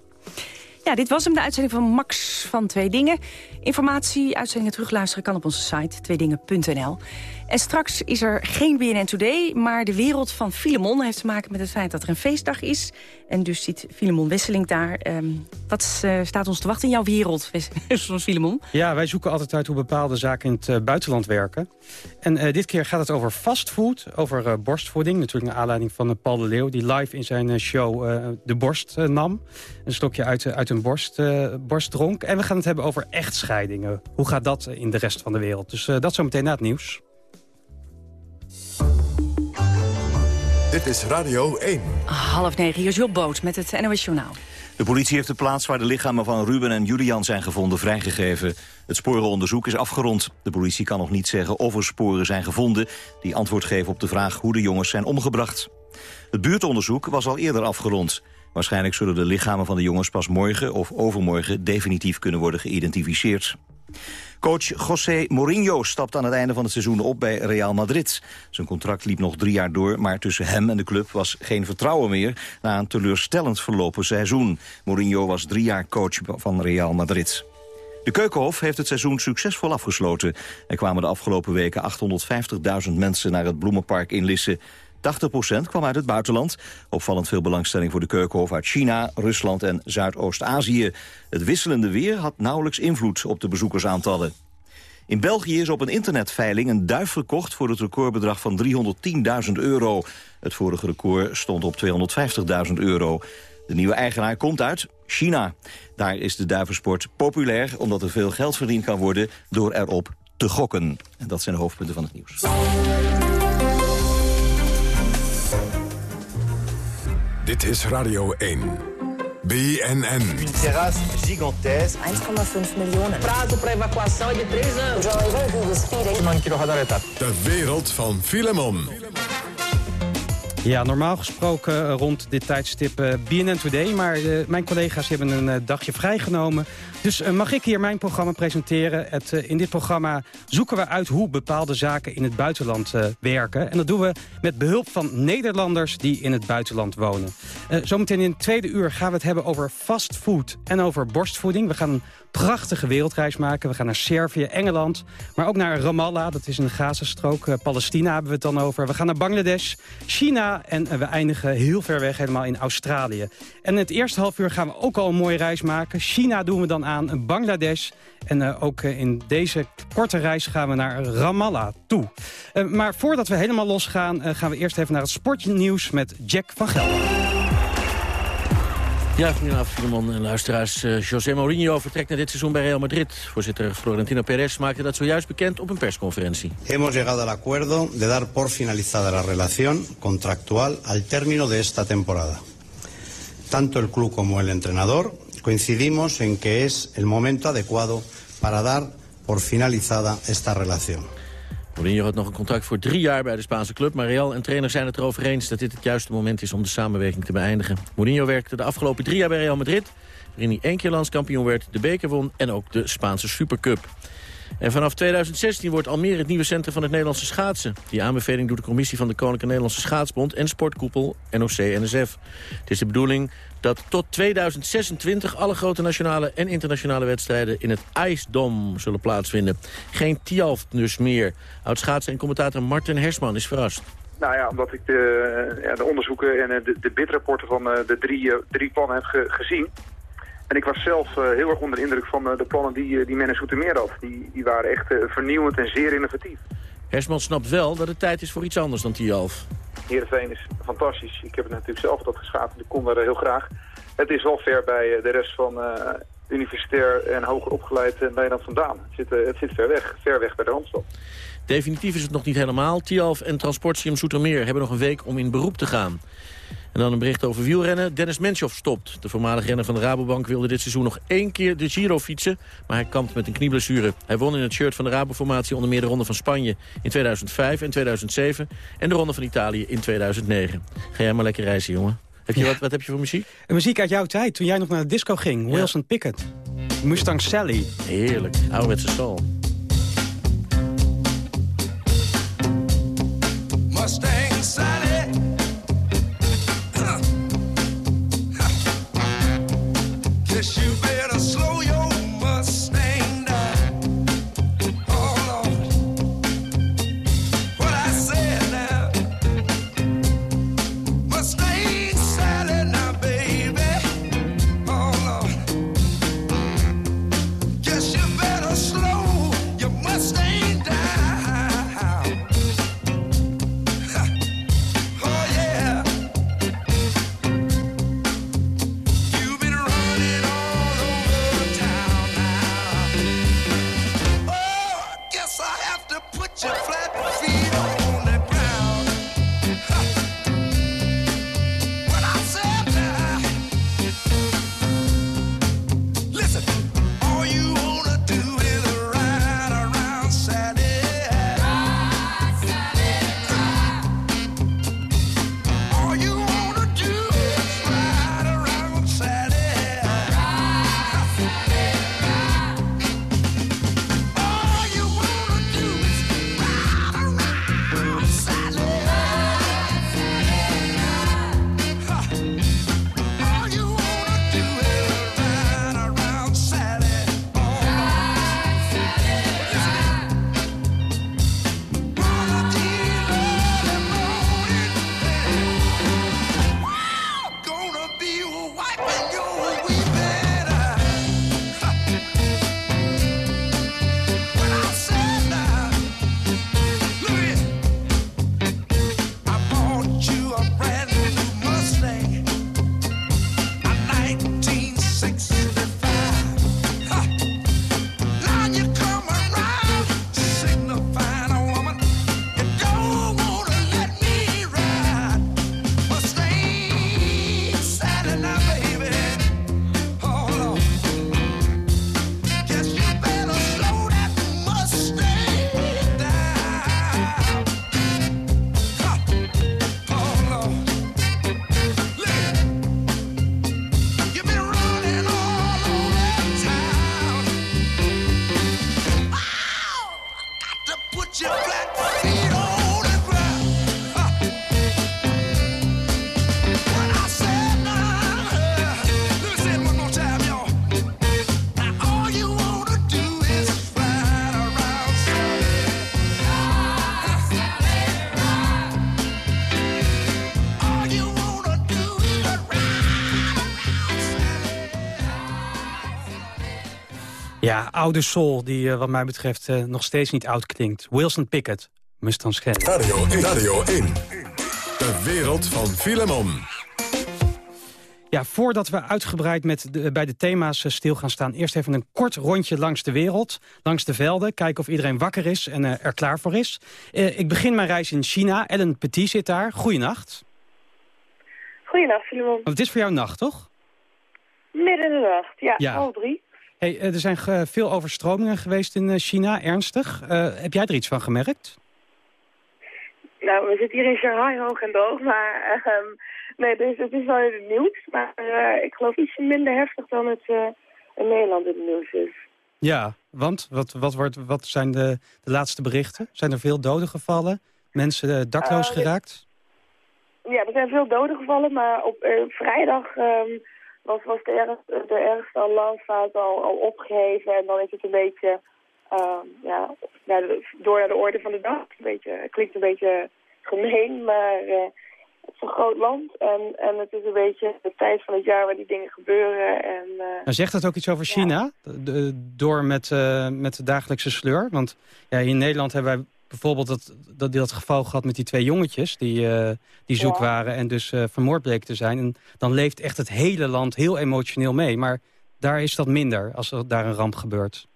Ja, dit was hem, de uitzending van Max van Twee Dingen. Informatie, uitzendingen terugluisteren kan op onze site tweedingen.nl. En straks is er geen BNN Today, maar de wereld van Filemon... heeft te maken met het feit dat er een feestdag is. En dus zit Filemon Wesseling daar. Um, wat uh, staat ons te wachten in jouw wereld, *laughs* Filemon? Ja, wij zoeken altijd uit hoe bepaalde zaken in het uh, buitenland werken. En uh, dit keer gaat het over fastfood, over borstvoeding. Natuurlijk naar aanleiding van Paul de Leeuw... die live in zijn show de borst nam. Een stokje uit, uit een borst, borst dronk. En we gaan het hebben over echtscheidingen. Hoe gaat dat in de rest van de wereld? Dus dat zometeen na het nieuws. Dit is Radio 1. Half negen, hier is Job Boot met het NOS Journaal. De politie heeft de plaats waar de lichamen van Ruben en Julian zijn gevonden vrijgegeven. Het sporenonderzoek is afgerond. De politie kan nog niet zeggen of er sporen zijn gevonden... die antwoord geven op de vraag hoe de jongens zijn omgebracht. Het buurtonderzoek was al eerder afgerond. Waarschijnlijk zullen de lichamen van de jongens pas morgen of overmorgen... definitief kunnen worden geïdentificeerd. Coach José Mourinho stapt aan het einde van het seizoen op bij Real Madrid. Zijn contract liep nog drie jaar door, maar tussen hem en de club was geen vertrouwen meer... na een teleurstellend verlopen seizoen. Mourinho was drie jaar coach van Real Madrid. De Keukenhof heeft het seizoen succesvol afgesloten. Er kwamen de afgelopen weken 850.000 mensen naar het Bloemenpark in Lisse. 80% kwam uit het buitenland. Opvallend veel belangstelling voor de Keukenhof uit China, Rusland en Zuidoost-Azië. Het wisselende weer had nauwelijks invloed op de bezoekersaantallen. In België is op een internetveiling een duif verkocht voor het recordbedrag van 310.000 euro. Het vorige record stond op 250.000 euro. De nieuwe eigenaar komt uit China. Daar is de duivensport populair omdat er veel geld verdiend kan worden door erop te gokken. En dat zijn de hoofdpunten van het nieuws. Dit is Radio 1. BNN. Een terras gigantesque. 1,5 miljoen. Prazo para evacuação de 3 anos. De wereld van Filemon. Ja, normaal gesproken rond dit tijdstip uh, BNN Today. Maar uh, mijn collega's hebben een dagje vrijgenomen. Dus mag ik hier mijn programma presenteren. Het, in dit programma zoeken we uit hoe bepaalde zaken in het buitenland werken. En dat doen we met behulp van Nederlanders die in het buitenland wonen. zometeen in het tweede uur gaan we het hebben over fastfood en over borstvoeding. We gaan een prachtige wereldreis maken. We gaan naar Servië, Engeland, maar ook naar Ramallah. Dat is een Gazastrook. Palestina hebben we het dan over. We gaan naar Bangladesh, China en we eindigen heel ver weg helemaal in Australië. En in het eerste half uur gaan we ook al een mooie reis maken. China doen we dan aan, Bangladesh. En uh, ook uh, in deze korte reis gaan we naar Ramallah toe. Uh, maar voordat we helemaal losgaan, gaan we eerst even naar het sportnieuws met Jack van Gelder. Ja, goedenavond Filemon en luisteraars. Uh, José Mourinho vertrekt naar dit seizoen bij Real Madrid. Voorzitter Florentino Pérez maakte dat zojuist bekend op een persconferentie. Hemos llegado al acuerdo de dar por finalizada la relación contractual al término de esta temporada. Tanto el club como el entrenador coincidimos en que es el momento adecuado para dar por finalizada esta relación. Mourinho had nog een contract voor drie jaar bij de Spaanse club... maar Real en trainer zijn het erover eens dat dit het juiste moment is om de samenwerking te beëindigen. Mourinho werkte de afgelopen drie jaar bij Real Madrid... waarin hij één keer landskampioen werd, de beker won en ook de Spaanse Supercup. En vanaf 2016 wordt Almere het nieuwe centrum van het Nederlandse schaatsen. Die aanbeveling doet de commissie van de Koninklijke Nederlandse Schaatsbond... en sportkoepel NOC-NSF. Het is de bedoeling dat tot 2026 alle grote nationale en internationale wedstrijden in het IJsdom zullen plaatsvinden. Geen Tialf dus meer. Oud-schaatser en commentator Martin Hersman is verrast. Nou ja, omdat ik de, de onderzoeken en de, de bidrapporten van de drie, drie plannen heb ge, gezien. En ik was zelf heel erg onder de indruk van de plannen die, die men in Soetermeer had. Die, die waren echt vernieuwend en zeer innovatief. Hersman snapt wel dat het tijd is voor iets anders dan Tialf. Heerenveen is fantastisch. Ik heb het natuurlijk zelf dat geschapen. Ik kom daar heel graag. Het is wel ver bij de rest van uh, universitair en hoger opgeleid Nederland vandaan. Het zit, het zit ver weg. Ver weg bij de Randstad. Definitief is het nog niet helemaal. Tialf en Transportium Soetermeer hebben nog een week om in beroep te gaan. En dan een bericht over wielrennen. Dennis Menshoff stopt. De voormalige renner van de Rabobank wilde dit seizoen nog één keer de Giro fietsen. Maar hij kampt met een knieblessure. Hij won in het shirt van de Raboformatie onder meer de Ronde van Spanje in 2005 en 2007. En de Ronde van Italië in 2009. Ga jij maar lekker reizen, jongen. Heb je wat, wat heb je voor muziek? Een muziek uit jouw tijd, toen jij nog naar de disco ging. Wilson Pickett. Mustang Sally. Heerlijk. Ouderwetse soul. Mustang Sally. wish you. To put Ja, oude soul die eh, wat mij betreft eh, nog steeds niet oud klinkt. Wilson Pickett, Mustang Sally. Radio 1. Radio 1. De wereld van Filemon. Ja, voordat we uitgebreid met de, bij de thema's eh, stil gaan staan... eerst even een kort rondje langs de wereld, langs de velden... kijken of iedereen wakker is en eh, er klaar voor is. Eh, ik begin mijn reis in China. Ellen Petit zit daar. Goeienacht. Goeienacht, Filemon. Want het is voor jou nacht, toch? Midden in de nacht, ja, Ja. half drie. Hey, eh, er zijn veel overstromingen geweest in eh, China, ernstig. Eh, heb jij er iets van gemerkt? Nou, we zitten hier in Shanghai hoog en droog, maar ehm, nee, dus het is wel in het nieuws. Maar ik geloof iets minder heftig dan het in Nederland in het nieuws is. Ja, want wat, wat, wordt, wat zijn de, de laatste berichten? Zijn er veel doden gevallen? Mensen dakloos geraakt? Ja, er zijn veel doden gevallen, maar op vrijdag ehm, was, was de, ergste, de ergste alarmfase al, al opgeheven. En dan is het een beetje, ehm, ja, naar de- door naar de orde van de dag. Een beetje, het klinkt een beetje gemeen, maar eh, het is een groot land. En, en het is een beetje de tijd van het jaar waar die dingen gebeuren. En, eh, Nou, zegt dat ook iets over China? De- door met, eh, met de dagelijkse sleur? Want ja, in Nederland hebben wij bijvoorbeeld dat, dat, dat geval gehad met die twee jongetjes... die, eh, die zoek Ja. waren en dus eh, vermoord bleken te zijn. En dan leeft echt het hele land heel emotioneel mee. Maar daar is dat minder als er daar een ramp gebeurt.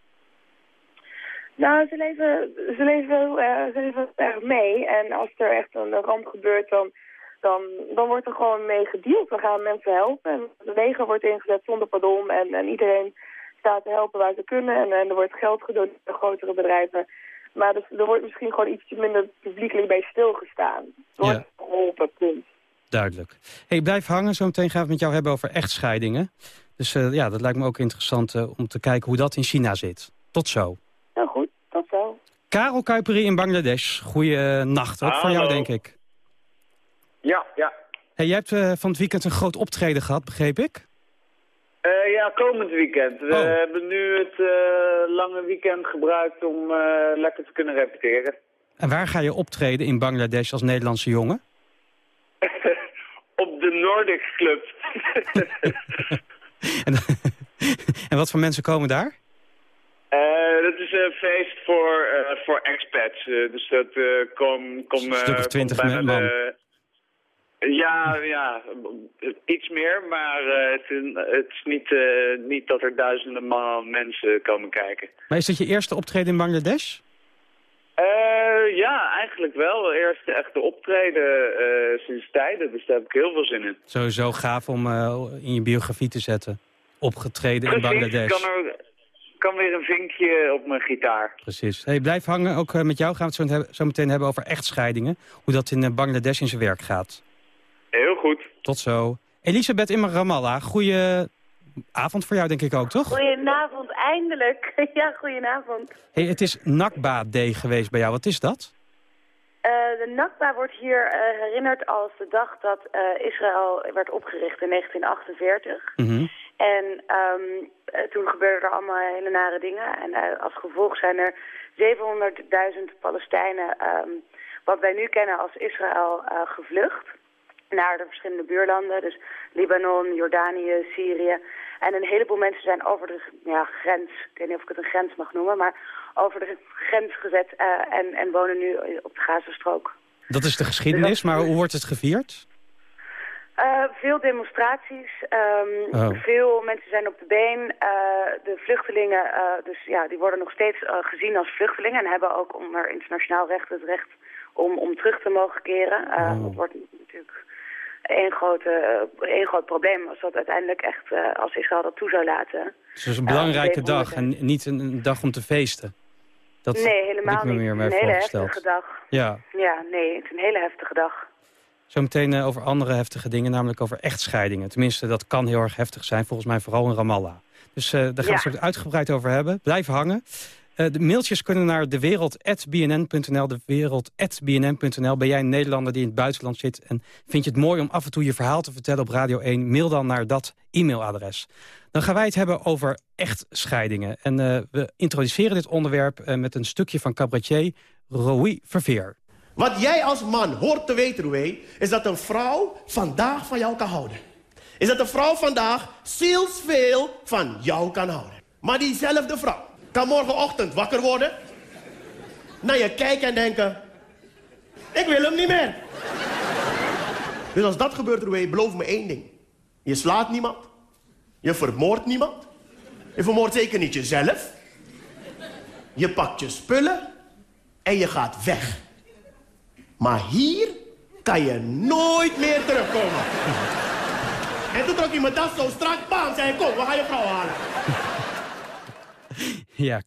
Nou, ze leven, ze leven, eh, ze leven erg mee. En als er echt een ramp gebeurt, dan, dan, dan wordt er gewoon mee gedeeld. We gaan mensen helpen. En de leger wordt ingezet zonder pardon. En, en iedereen staat te helpen waar ze kunnen. En, en er wordt geld gedoneerd door grotere bedrijven. Maar dus, er wordt misschien gewoon ietsje minder publiekelijk bij stilgestaan. Er wordt geholpen, punt. Duidelijk. Hey, blijf hangen. Zometeen gaan we het met jou hebben over echtscheidingen. Dus eh, ja, dat lijkt me ook interessant eh, om te kijken hoe dat in China zit. Tot zo. Nou goed, tot zo. Karel Kuiperi in Bangladesh. Goeie nacht, ook voor jou denk ik. Ja, ja. Hey, jij hebt eh, van het weekend een groot optreden gehad, begreep ik? Eh, ja, komend weekend. We Oh. hebben nu het eh, lange weekend gebruikt om eh, lekker te kunnen repeteren. En waar ga je optreden in Bangladesh als Nederlandse jongen? *laughs* Op de Nordic Club. *laughs* en, *laughs* en wat voor mensen komen daar? Dat is een feest voor, voor expats. dus dat kom, kom, Een stuk of twintig man. de- Ja, ja, iets meer, maar eh, het, is- niet, eh, niet dat er duizenden man, mensen komen kijken. Maar is dat je eerste optreden in Bangladesh? Eh, ja, eigenlijk wel. Eerst echt de optreden sinds tijden, dus daar heb ik heel veel zin in. Sowieso gaaf om in je biografie te zetten. Opgetreden in Bangladesh. kan, er, kan weer een vinkje op mijn gitaar. Precies. Hey, blijf hangen. Ook met jou gaan we het zo, meteen hebben over echtscheidingen. Hoe dat in Bangladesh in zijn werk gaat. Goed. Tot zo. Elisabeth in Ramallah. Goeie avond voor jou denk ik ook, toch? Goedenavond, eindelijk. *laughs* ja, goedenavond. Hey, het is Nakba Day geweest bij jou. Wat is dat? Eh, de Nakba wordt hier eh, herinnerd als de dag dat eh, Israël werd opgericht in 1948. Mhm. En ehm, eh, toen gebeurden er allemaal hele nare dingen. En als gevolg zijn er 700.000 Palestijnen, ehm, wat wij nu kennen als Israël, eh, gevlucht. Naar de verschillende buurlanden, dus Libanon, Jordanië, Syrië. En een heleboel mensen zijn over de ja, grens, ik weet niet of ik het een grens mag noemen, maar over de grens gezet eh, en, en wonen nu op de Gazastrook. Dat is de geschiedenis, maar hoe wordt het gevierd? Eh, veel demonstraties, ehm, Oh. veel mensen zijn op de been. Eh, de vluchtelingen, dus ja, die worden nog steeds gezien als vluchtelingen en hebben ook onder internationaal recht het recht om, om terug te mogen keren. Oh. Dat wordt natuurlijk één, grote, eh, één groot probleem als dat uiteindelijk echt, eh, als Israël dat toe zou laten. Dus het is een belangrijke dag en niet een, een dag om te feesten. Dat nee, helemaal niet. meer mee is een hele heftige dag. Ja, Ja, nee, het is een hele heftige dag. zometeen eh, over andere heftige dingen, namelijk over echtscheidingen. Tenminste, dat kan heel erg heftig zijn, volgens mij vooral in Ramallah. Dus daar gaan we Ja. het uitgebreid over hebben. Blijf hangen. Eh, de mailtjes kunnen naar dewereld.bnn.nl. Dewereld.bnn.nl. Ben jij een Nederlander die in het buitenland zit... en vind je het mooi om af en toe je verhaal te vertellen op Radio 1... mail dan naar dat e-mailadres. Dan gaan wij het hebben over echtscheidingen. En eh, we introduceren dit onderwerp eh, met een stukje van cabaretier Roy Verveer. Wat jij als man hoort te weten, Roué, is dat een vrouw vandaag van jou kan houden. Is dat een vrouw vandaag zielsveel van jou kan houden. Maar diezelfde vrouw kan morgenochtend wakker worden, naar je kijken en denken... Ik wil hem niet meer. Dus als dat gebeurt, Roué, beloof me één ding. Je slaat niemand. Je vermoordt niemand. Je vermoordt zeker niet jezelf. Je pakt je spullen en je gaat weg. Maar hier kan je nooit meer terugkomen. En toen trok hij mijn das zo strak, bam, zei kom, we gaan je vrouw halen. *laughs* Ja,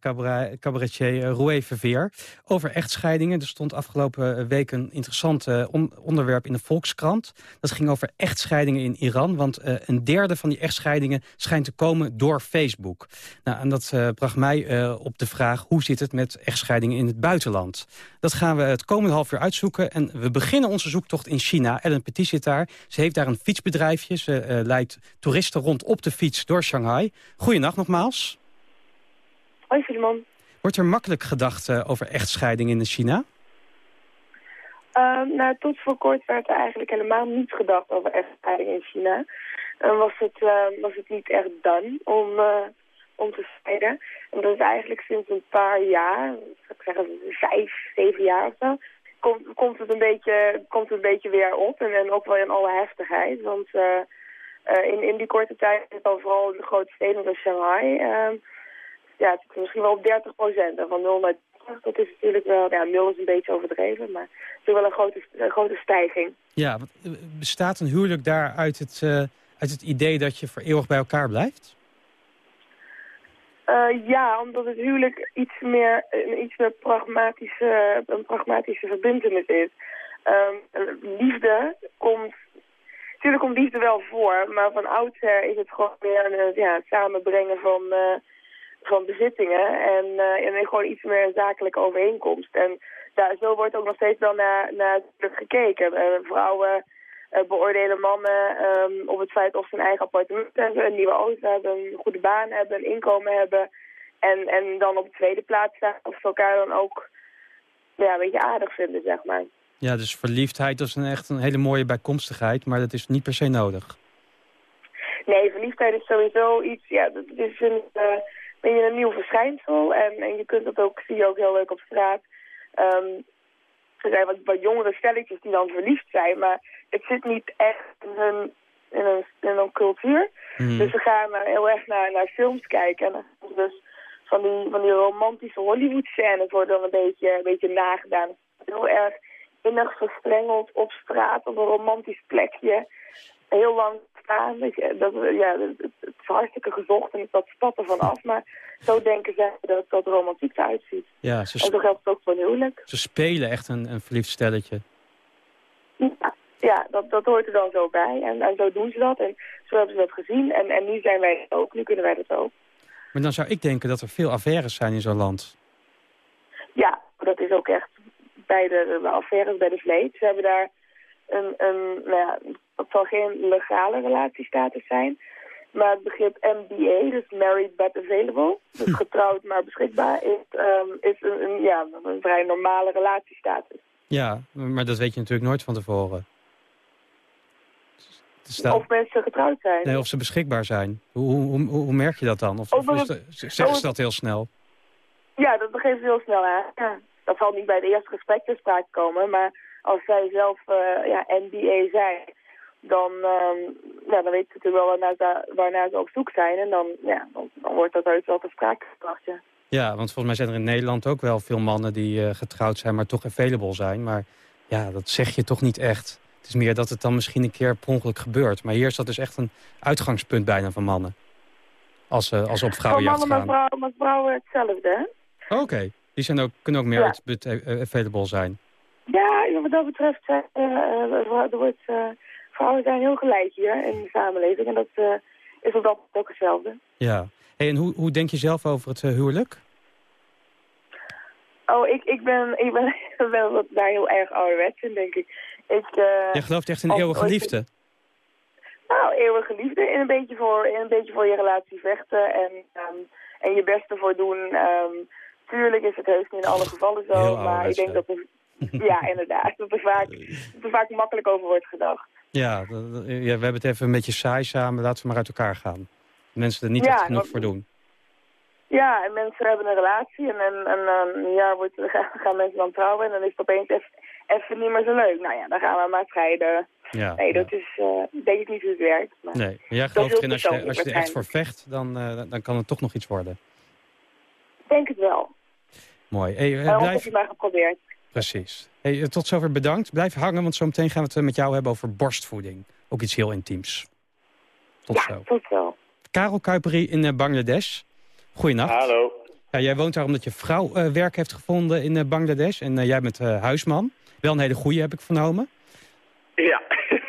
cabaretier eh, Roué Verveer. Over echtscheidingen. Er stond afgelopen eh, week een interessant eh, on- onderwerp in de Volkskrant. Dat ging over echtscheidingen in Iran. Want een derde van die echtscheidingen schijnt te komen door Facebook. Nou, en dat bracht mij op de vraag... hoe zit het met echtscheidingen in het buitenland? Dat gaan we het komende half uur uitzoeken. En we beginnen onze zoektocht in China. Ellen Petit zit daar. Ze heeft daar een fietsbedrijfje. Ze leidt toeristen rond op de fiets door Shanghai. Goeienacht nogmaals. Hoi Filemon. Wordt er makkelijk gedacht eh, over echtscheiding in China? Ehm, nou, tot voor kort werd er eigenlijk helemaal niet gedacht over echtscheiding in China. En was het, ehm, was het niet echt dan om, eh, om te scheiden. En dat is eigenlijk sinds een paar jaar, zou ik zeggen vijf, zeven jaar of zo, komt, komt, het, een beetje, komt het een beetje weer op. En, en ook wel in alle heftigheid. Want eh, in, in die korte tijd al vooral in de grote steden zoals Shanghai... ja, het is misschien wel op 30 procent. En van 0 naar 30, dat is natuurlijk wel... Ja, 0 is een beetje overdreven, maar het is wel een grote, een grote stijging. Ja, eh, bestaat een huwelijk daar uit het, eh, uit het idee dat je voor eeuwig bij elkaar blijft? Eh, ja, omdat het huwelijk iets meer, een iets meer pragmatische, een pragmatische verbindenis is. Ehm, liefde komt... Natuurlijk komt liefde wel voor, maar van oudsher is het gewoon meer een, ja, het samenbrengen van, van bezittingen en, eh, en gewoon iets meer een zakelijke overeenkomst. En ja, zo wordt ook nog steeds wel naar, naar gekeken. Eh, vrouwen eh, beoordelen mannen ehm, op het feit of ze een eigen appartement hebben, een nieuwe auto hebben, een goede baan hebben, een inkomen hebben. En, en dan op de tweede plaats staan of ze elkaar dan ook ja, een beetje aardig vinden, zeg maar. Ja, dus verliefdheid dat is een, echt een hele mooie bijkomstigheid, maar dat is niet per se nodig. Nee, verliefdheid is sowieso iets, ja, dat is een, ben je een nieuw verschijnsel. En, en je kunt dat ook, zie je ook heel leuk op straat. Ehm, er zijn wat, wat jongere stelletjes die dan verliefd zijn, maar het zit niet echt in hun, in hun, in hun cultuur. Dus ze gaan eh, heel erg naar, naar films kijken. En dus van die, van die romantische Hollywood-scènes worden dan een beetje, een beetje nagedaan. Heel erg innig verstrengeld op straat op een romantisch plekje. Heel lang staan. je, Dat, ja, het, het is hartstikke gezocht en dat stapt er van af. Maar zo denken zij dat, dat romantiek eruit ziet. Ja, ze, En zo geldt het ook voor een huwelijk. ze spelen echt een, een verliefd stelletje. Ja, ja dat, dat hoort er dan zo bij. En, en zo doen ze dat. En zo hebben ze dat gezien. En, en nu zijn wij ook. Nu kunnen wij dat ook. Maar dan zou ik denken dat er veel affaires zijn in zo'n land. Ja, dat is ook echt bij de, de affaires bij de vleet. Ze hebben daar een, een nou ja, het zal geen legale relatiestatus zijn. Maar het begrip MBA, dus Married But Available, dus *laughs* getrouwd maar beschikbaar, is, ehm, is een, een, ja, een vrij normale relatiestatus. Ja, maar dat weet je natuurlijk nooit van tevoren. Of mensen getrouwd zijn. Nee, of ze beschikbaar zijn. Hoe, hoe, hoe, hoe merk je dat dan? Of, of zeggen ze dat heel snel? Ja, dat geeft heel snel aan. Ja. Dat zal niet bij het eerste gesprek ter sprake komen, maar als zij zelf eh, ja, MBA zijn, dan, ja, dan weten ze natuurlijk wel waarnaar ze, waarnaar ze op zoek zijn. En dan, ja, dan, dan wordt dat uit wel ter sprake gebracht, ja. Ja, want volgens mij zijn er in Nederland ook wel veel mannen die eh, getrouwd zijn, maar toch available zijn. Maar ja, dat zeg je toch niet echt. Het is meer dat het dan misschien een keer per ongeluk gebeurt. Maar hier is dat dus echt een uitgangspunt bijna van mannen. Als ze als ze op vrouwenjacht mannen, maar gaan. vrouwen, maar vrouwen hetzelfde, hè? Oké, die zijn ook, kunnen ook meer Ja. eh, available zijn. Ja, wat dat betreft, eh, eh, er wordt, eh, vrouwen zijn heel gelijk hier in de samenleving. En dat is op dat ook hetzelfde. Ja. Hey, en hoe, hoe denk je zelf over het huwelijk? Oh, ik, ik ben, ik ben, *laughs* wat daar heel erg ouderwets in, denk ik. ik Jij gelooft echt in eeuwige liefde? Nou, eeuwige liefde. In een beetje voor, in een beetje voor je relatie vechten en, ehm, en je best ervoor doen. Ehm, tuurlijk is het heus niet in alle gevallen zo, maar ik denk dat er, *laughs* ja, inderdaad, dat er, vaak, dat er vaak makkelijk over wordt gedacht. Ja, ja, we hebben het even een beetje saai samen. Laten we maar uit elkaar gaan. Mensen er niet Ja, echt genoeg voor doen. Ja, en mensen hebben een relatie en, en, en een jaar wordt, gaan, mensen dan trouwen en dan is het opeens even niet meer zo leuk. Nou ja, dan gaan we maar scheiden. Ja, nee, dat is, eh, denk ik niet hoe het werkt. Maar Nee, maar jij gelooft erin als je, als je er echt voor vecht, dan, eh, dan kan het toch nog iets worden. Ik denk het wel. Mooi. Hey, eh, Uh, blijf... heb je maar geprobeerd. Precies. Hey, eh, tot zover bedankt. Blijf hangen, want zometeen gaan we het eh, met jou hebben over borstvoeding. Ook iets heel intiems. Tot zo. Tot zo. Karel Kuiperi in eh, Bangladesh. Goeienacht. Hallo. Ja, jij woont daar omdat je vrouw eh, werk heeft gevonden in Bangladesh. En eh, jij bent eh, huisman. Wel een hele goeie, heb ik vernomen. Ja. *laughs*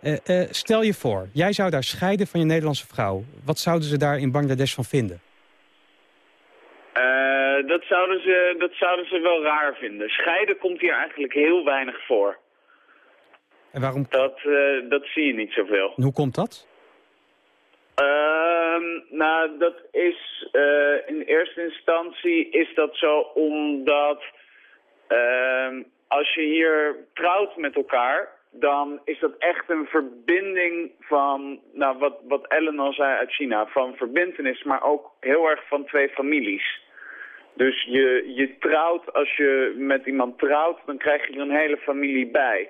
Eh, eh, stel je voor, jij zou daar scheiden van je Nederlandse vrouw. Wat zouden ze daar in Bangladesh van vinden? Eh, dat, zouden ze, dat zouden ze wel raar vinden. Scheiden komt hier eigenlijk heel weinig voor. En waarom? Dat, eh, dat zie je niet zoveel. En hoe komt dat? Ehm, nou, dat is eh, in eerste instantie is dat zo omdat ehm, als je hier trouwt met elkaar, dan is dat echt een verbinding van, nou wat, wat Ellen al zei uit China, van verbindenis, maar ook heel erg van twee families. Dus je, je trouwt, als je met iemand trouwt, dan krijg je er een hele familie bij.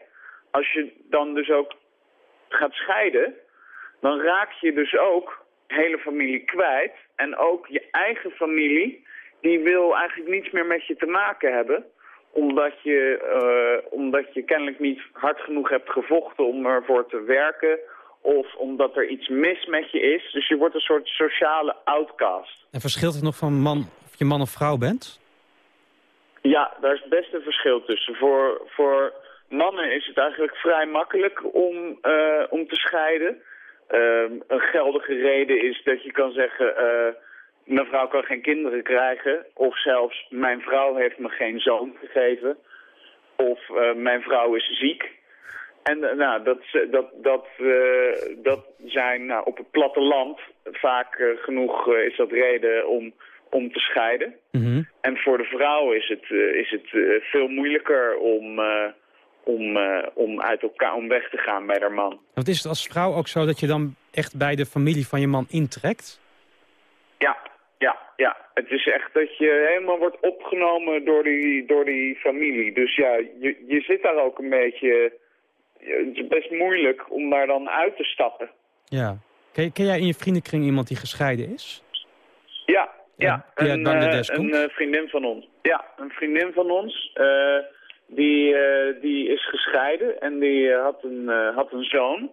Als je dan dus ook gaat scheiden, dan raak je dus ook hele familie kwijt. En ook je eigen familie, die wil eigenlijk niets meer met je te maken hebben. Omdat je, eh, omdat je kennelijk niet hard genoeg hebt gevochten om ervoor te werken. Of omdat er iets mis met je is. Dus je wordt een soort sociale outcast. En verschilt het nog van man, je man of vrouw bent? Ja, daar is best een verschil tussen. Voor, voor mannen is het eigenlijk vrij makkelijk om, eh, om te scheiden. Ehm, een geldige reden is dat je kan zeggen... eh, mijn vrouw kan geen kinderen krijgen. Of zelfs mijn vrouw heeft me geen zoon gegeven. Of eh, mijn vrouw is ziek. En nou, dat, dat, dat, dat zijn nou, op het platteland vaak genoeg is dat reden om, om te scheiden. En voor de vrouw is het, eh, is het eh, veel moeilijker om, eh, om, om, uit elkaar, om weg te gaan bij haar man. Want is het als vrouw ook zo dat je dan echt bij de familie van je man intrekt? Ja, ja, ja. Het is echt dat je helemaal wordt opgenomen door die, door die familie. Dus ja, je, je zit daar ook een beetje... Het is best moeilijk om daar dan uit te stappen. Ja. Ken, ken jij in je vriendenkring iemand die gescheiden is? Ja, ja. die uit Een, Bangladesh eh, komt? een eh, vriendin van ons. Ja, een vriendin van ons. eh, die, eh, die is gescheiden en die had, een, eh, had een zoon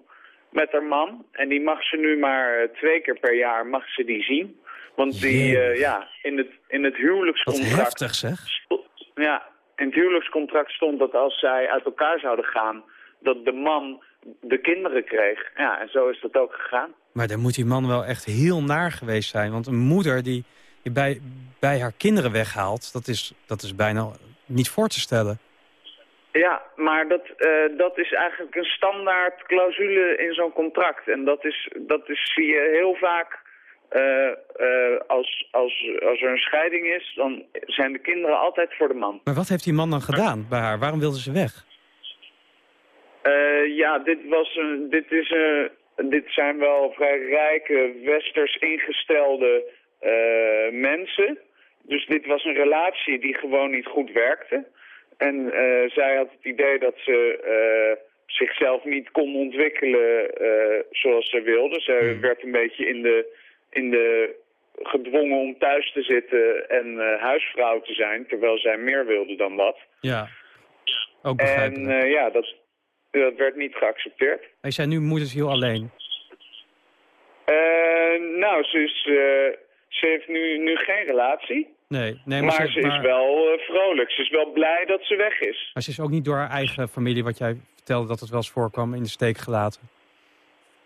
met haar man. En die mag ze nu maar twee keer per jaar mag ze die zien. Want die, eh, ja, in het, in het Wat huwelijkscontract... heftig zeg. Ja, in het huwelijkscontract stond dat als zij uit elkaar zouden gaan... dat de man de kinderen kreeg. Ja, en zo is dat ook gegaan. Maar dan moet die man wel echt heel naar geweest zijn. Want een moeder die je bij, bij haar kinderen weghaalt... Dat is, dat is bijna niet voor te stellen. Ja, maar dat, eh, dat is eigenlijk een standaard clausule in zo'n contract. En dat, is, dat is, zie je heel vaak eh, eh, als, als, als er een scheiding is... dan zijn de kinderen altijd voor de man. Maar wat heeft die man dan gedaan bij haar? Waarom wilde ze weg? Ja, dit, was een, dit, is een, dit zijn wel vrij rijke, westers ingestelde mensen. Dus dit was een relatie die gewoon niet goed werkte. En eh, zij had het idee dat ze eh, zichzelf niet kon ontwikkelen eh, zoals ze wilde. Ze werd een beetje in de, in de gedwongen om thuis te zitten en eh, huisvrouw te zijn, terwijl zij meer wilde dan dat. Ja, ook. En eh, ja, dat, dat werd niet geaccepteerd. Hij zei nu moedershiel alleen. Eh, nou, ze, is, eh, ze heeft nu, nu geen relatie. Nee, nee maar, maar, ze, maar, is wel eh, vrolijk. Ze is wel blij dat ze weg is. maar ze is ook niet door haar eigen familie... wat jij vertelde dat het wel eens voorkwam, in de steek gelaten.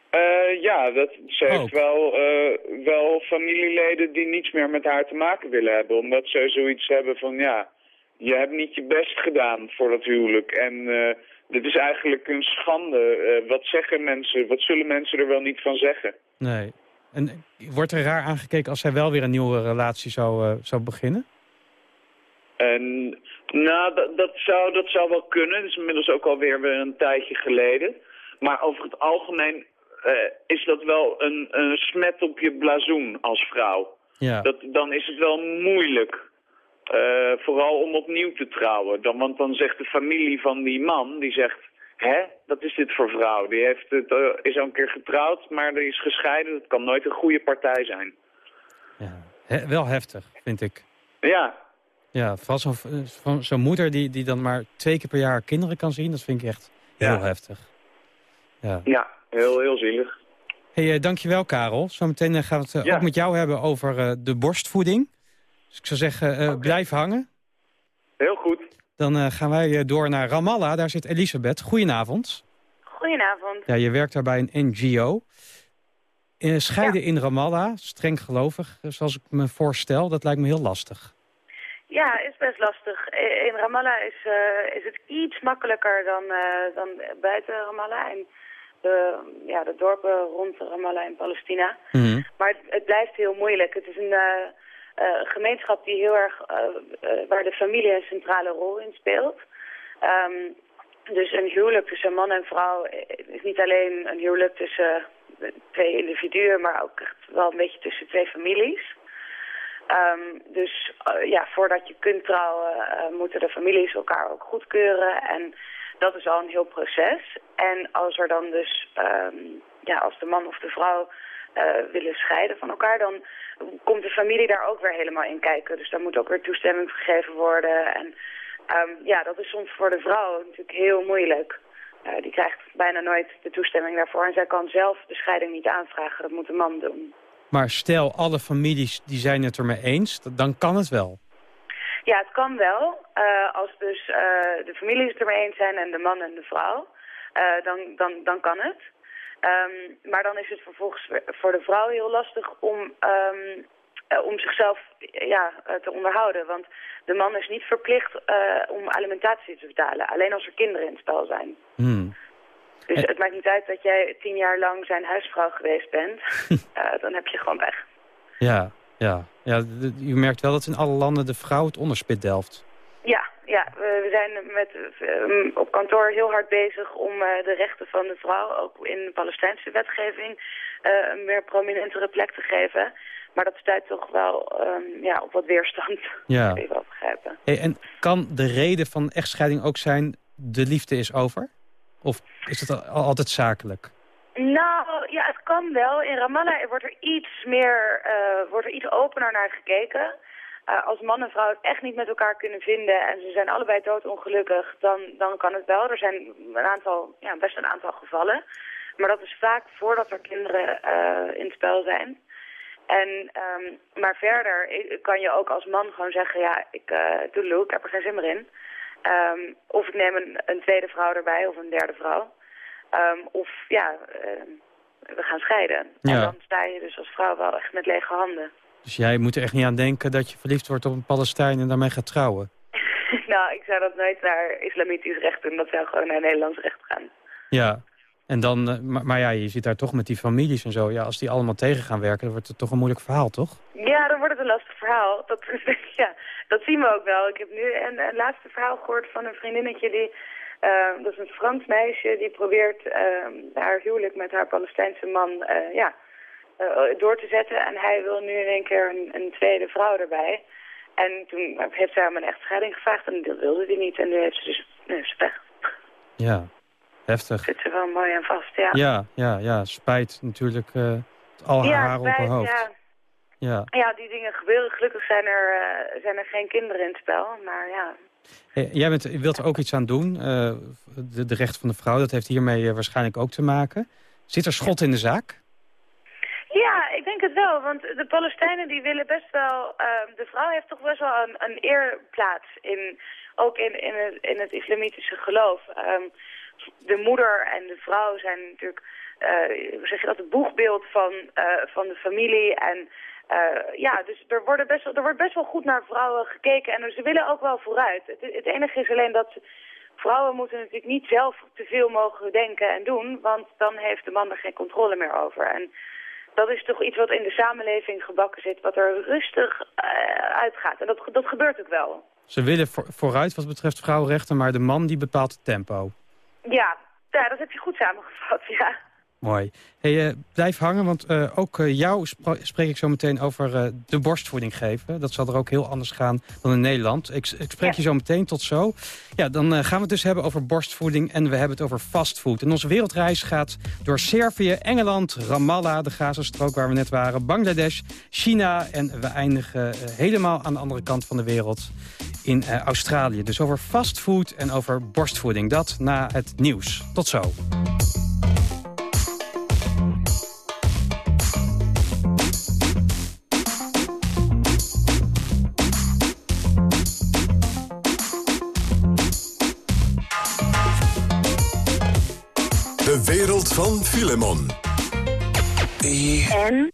Eh, ja, dat, ze heeft wel, eh, wel familieleden die niets meer met haar te maken willen hebben. Omdat ze zoiets hebben van, ja, je hebt niet je best gedaan voor dat huwelijk. En dit is eigenlijk een schande. Wat zeggen mensen, wat zullen mensen er wel niet van zeggen? Nee. En wordt er raar aangekeken als zij wel weer een nieuwe relatie zou, eh, zou beginnen? En, nou, dat, dat, zou, dat zou wel kunnen. Dat is inmiddels ook alweer weer een tijdje geleden. Maar over het algemeen eh, is dat wel een, een smet op je blazoen als vrouw. Ja. Dat, dan is het wel moeilijk. eh, vooral om opnieuw te trouwen. Dan, want dan zegt de familie van die man, die zegt... Hè, wat is dit voor vrouw? Die heeft het, eh, is al een keer getrouwd, maar die is gescheiden. Dat kan nooit een goede partij zijn. He- wel heftig, vind ik. Ja, Ja, vooral zo'n eh, van zo'n moeder die, die dan maar twee keer per jaar kinderen kan zien... dat vind ik echt heel Ja. heftig. Ja. ja heel, heel zielig. Hey, eh, dankjewel Karel. Zometeen gaan we het Ja. ook met jou hebben over eh, de borstvoeding. Dus ik zou zeggen, eh, blijf hangen. Heel goed. Dan eh, gaan wij eh, door naar Ramallah. Daar zit Elisabeth. Goedenavond. Goedenavond. Ja, je werkt daar bij een NGO. Eh, scheiden in Ramallah, streng gelovig, zoals ik me voorstel, dat lijkt me heel lastig. Ja, is best lastig. In Ramallah is, is het iets makkelijker dan, dan buiten Ramallah. En de, ja, de dorpen rond Ramallah in Palestina. Maar het, het blijft heel moeilijk. Het is een eh, gemeenschap die heel erg, eh, eh, waar de familie een centrale rol in speelt. Ehm, dus een huwelijk tussen man en vrouw is niet alleen een huwelijk tussen twee individuen, maar ook echt wel een beetje tussen twee families. Ehm, dus ja, voordat je kunt trouwen, moeten de families elkaar ook goedkeuren. En dat is al een heel proces. En als er dan dus, ehm, ja, als de man of de vrouw willen scheiden van elkaar, dan komt de familie daar ook weer helemaal in kijken. Dus daar moet ook weer toestemming gegeven worden. En ehm, ja, dat is soms voor de vrouw natuurlijk heel moeilijk. Eh, die krijgt bijna nooit de toestemming daarvoor. En zij kan zelf de scheiding niet aanvragen. Dat moet de man doen. Maar stel, alle families die zijn het ermee eens, d- dan kan het wel. Ja, het kan wel. Eh, als dus eh, de families het ermee eens zijn en de man en de vrouw, eh, dan, dan, dan kan het. Ehm, maar dan is het vervolgens voor de vrouw heel lastig om, ehm, eh, om zichzelf ja, eh, te onderhouden. Want de man is niet verplicht eh, om alimentatie te betalen. Alleen als er kinderen in het spel zijn. Hmm. Dus het maakt niet uit dat jij tien jaar lang zijn huisvrouw geweest bent. *laughs* Dan heb je gewoon weg. Ja, ja. ja u merkt wel dat in alle landen de vrouw het onderspit delft. Ja, ja we zijn met, eh, op kantoor heel hard bezig om eh, de rechten van de vrouw, ook in de Palestijnse wetgeving, eh, een meer prominentere plek te geven. Maar dat stuit toch wel ehm, ja, op wat weerstand, *laughs* Ja. dat kun je wel begrijpen. Hey, en kan de reden van echtscheiding ook zijn, de liefde is over? Of is het al- altijd zakelijk? Nou, ja, het kan wel. In Ramallah wordt er iets meer, eh, wordt er iets opener naar gekeken. Eh, als man en vrouw het echt niet met elkaar kunnen vinden en ze zijn allebei doodongelukkig, dan, dan kan het wel. Er zijn een aantal, ja, best een aantal gevallen. Maar dat is vaak voordat er kinderen eh, in het spel zijn. En, ehm, maar verder kan je ook als man gewoon zeggen, ja, ik uh, doe Lou, ik heb er geen zin meer in. Ehm, of ik neem een, een tweede vrouw erbij of een derde vrouw. Ehm, of ja, we gaan scheiden. En dan sta je dus als vrouw wel echt met lege handen. Dus jij moet er echt niet aan denken dat je verliefd wordt op een Palestijn en daarmee gaat trouwen. *laughs* nou, ik zou dat nooit naar islamitisch recht doen. Dat zou gewoon naar Nederlands recht gaan. Ja. En dan, eh, maar, maar ja, je zit daar toch met die families en zo. Ja, als die allemaal tegen gaan werken, dan wordt het toch een moeilijk verhaal, toch? Ja, dan wordt het een lastig verhaal. Dat, *laughs* ja, dat zien we ook wel. Ik heb nu een, een laatste verhaal gehoord van een vriendinnetje die... eh, dat is een Frans meisje die probeert eh, haar huwelijk met haar Palestijnse man eh, ja, door te zetten. En hij wil nu in één keer een, een tweede vrouw erbij. En toen heeft zij hem een echtscheiding gevraagd en dat wilde hij niet. En nu heeft ze dus nu ze. Ja, heftig. Zit ze wel mooi aan vast, ja. Ja, ja, ja. Spijt natuurlijk eh, al haar Ja, haren op haar hoofd. Ja. Ja. ja, die dingen gebeuren. Gelukkig zijn er, eh, zijn er geen kinderen in het spel. Maar ja, Hey, jij bent, wilt er ook iets aan doen. eh, de, de rechten van de vrouw, dat heeft hiermee eh, waarschijnlijk ook te maken. Zit er schot in de zaak? Ja, ik denk het wel. Want de Palestijnen die willen best wel... ehm, de vrouw heeft toch best wel een, een eerplaats. In, ook in, in, het, in het islamitische geloof. Ehm, de moeder en de vrouw zijn natuurlijk... eh, hoe zeg je dat? Het boegbeeld van, eh, van de familie. En eh, ja, dus er, worden best wel, er wordt best wel goed naar vrouwen gekeken. En ze willen ook wel vooruit. Het, het enige is alleen dat... Vrouwen moeten natuurlijk niet zelf te veel mogen denken en doen, want dan heeft de man er geen controle meer over. En dat is toch iets wat in de samenleving gebakken zit, wat er rustig eh, uitgaat. En dat, dat gebeurt ook wel. Ze willen voor- vooruit wat betreft vrouwenrechten, maar de man die bepaalt het tempo. Ja, ja dat heb je goed samengevat, *laughs* ja. Mooi. Hey, eh, blijf hangen, want eh, ook eh, jou spreek ik zo meteen over de borstvoeding geven. Dat zal er ook heel anders gaan dan in Nederland. Ik, ik spreek je zo meteen, tot zo. Ja, dan gaan we het dus hebben over borstvoeding en we hebben het over fastfood. En onze wereldreis gaat door Servië, Engeland, Ramallah, de Gazastrook waar we net waren, Bangladesh, China en we eindigen helemaal aan de andere kant van de wereld in Australië. Dus over fastfood en over borstvoeding. Dat na het nieuws. Tot zo. Van Filemon. En?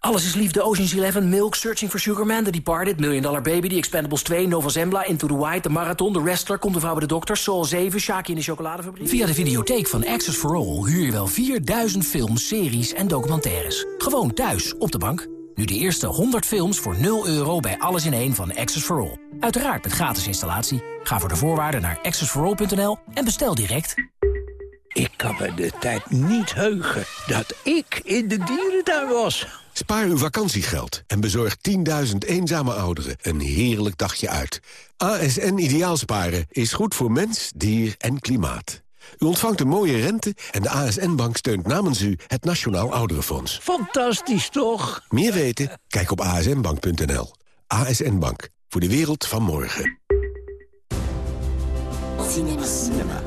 Alles is liefde, Ocean's Eleven, Milk, Searching for Sugar Man, The Departed, Million Dollar Baby, The Expendables 2, Nova Zembla, Into the White, The Marathon, The Wrestler, Komt de Vrouw bij de Dokter, Soul 7, Shaki in de Chocoladefabriek. Via de videotheek van Access for All huur je wel 4000 films, series en documentaires. Gewoon thuis, op de bank. Nu de eerste 100 films voor 0 euro bij Alles in één van Access for All. Uiteraard met gratis installatie. Ga voor de voorwaarden naar accessforall.nl en bestel direct. Ik kan me de tijd niet heugen dat ik in de dierentuin was. Spaar uw vakantiegeld en bezorg 10.000 eenzame ouderen een heerlijk dagje uit. ASN Ideaalsparen is goed voor mens, dier en klimaat. U ontvangt een mooie rente en de ASN-bank steunt namens u het Nationaal Ouderenfonds. Fantastisch, toch? Meer weten? Kijk op asnbank.nl. ASN Bank, voor de wereld van morgen. Cinema.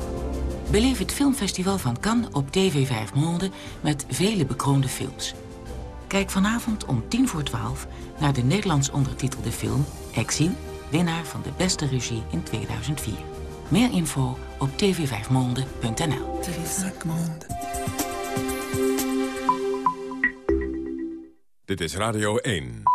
Beleef het filmfestival van Cannes op TV 5 Monde met vele bekroonde films. Kijk vanavond om tien voor twaalf naar de Nederlands ondertitelde film Exil, winnaar van de beste regie in 2004. Meer info op tv5monde.nl. Dit is Radio 1.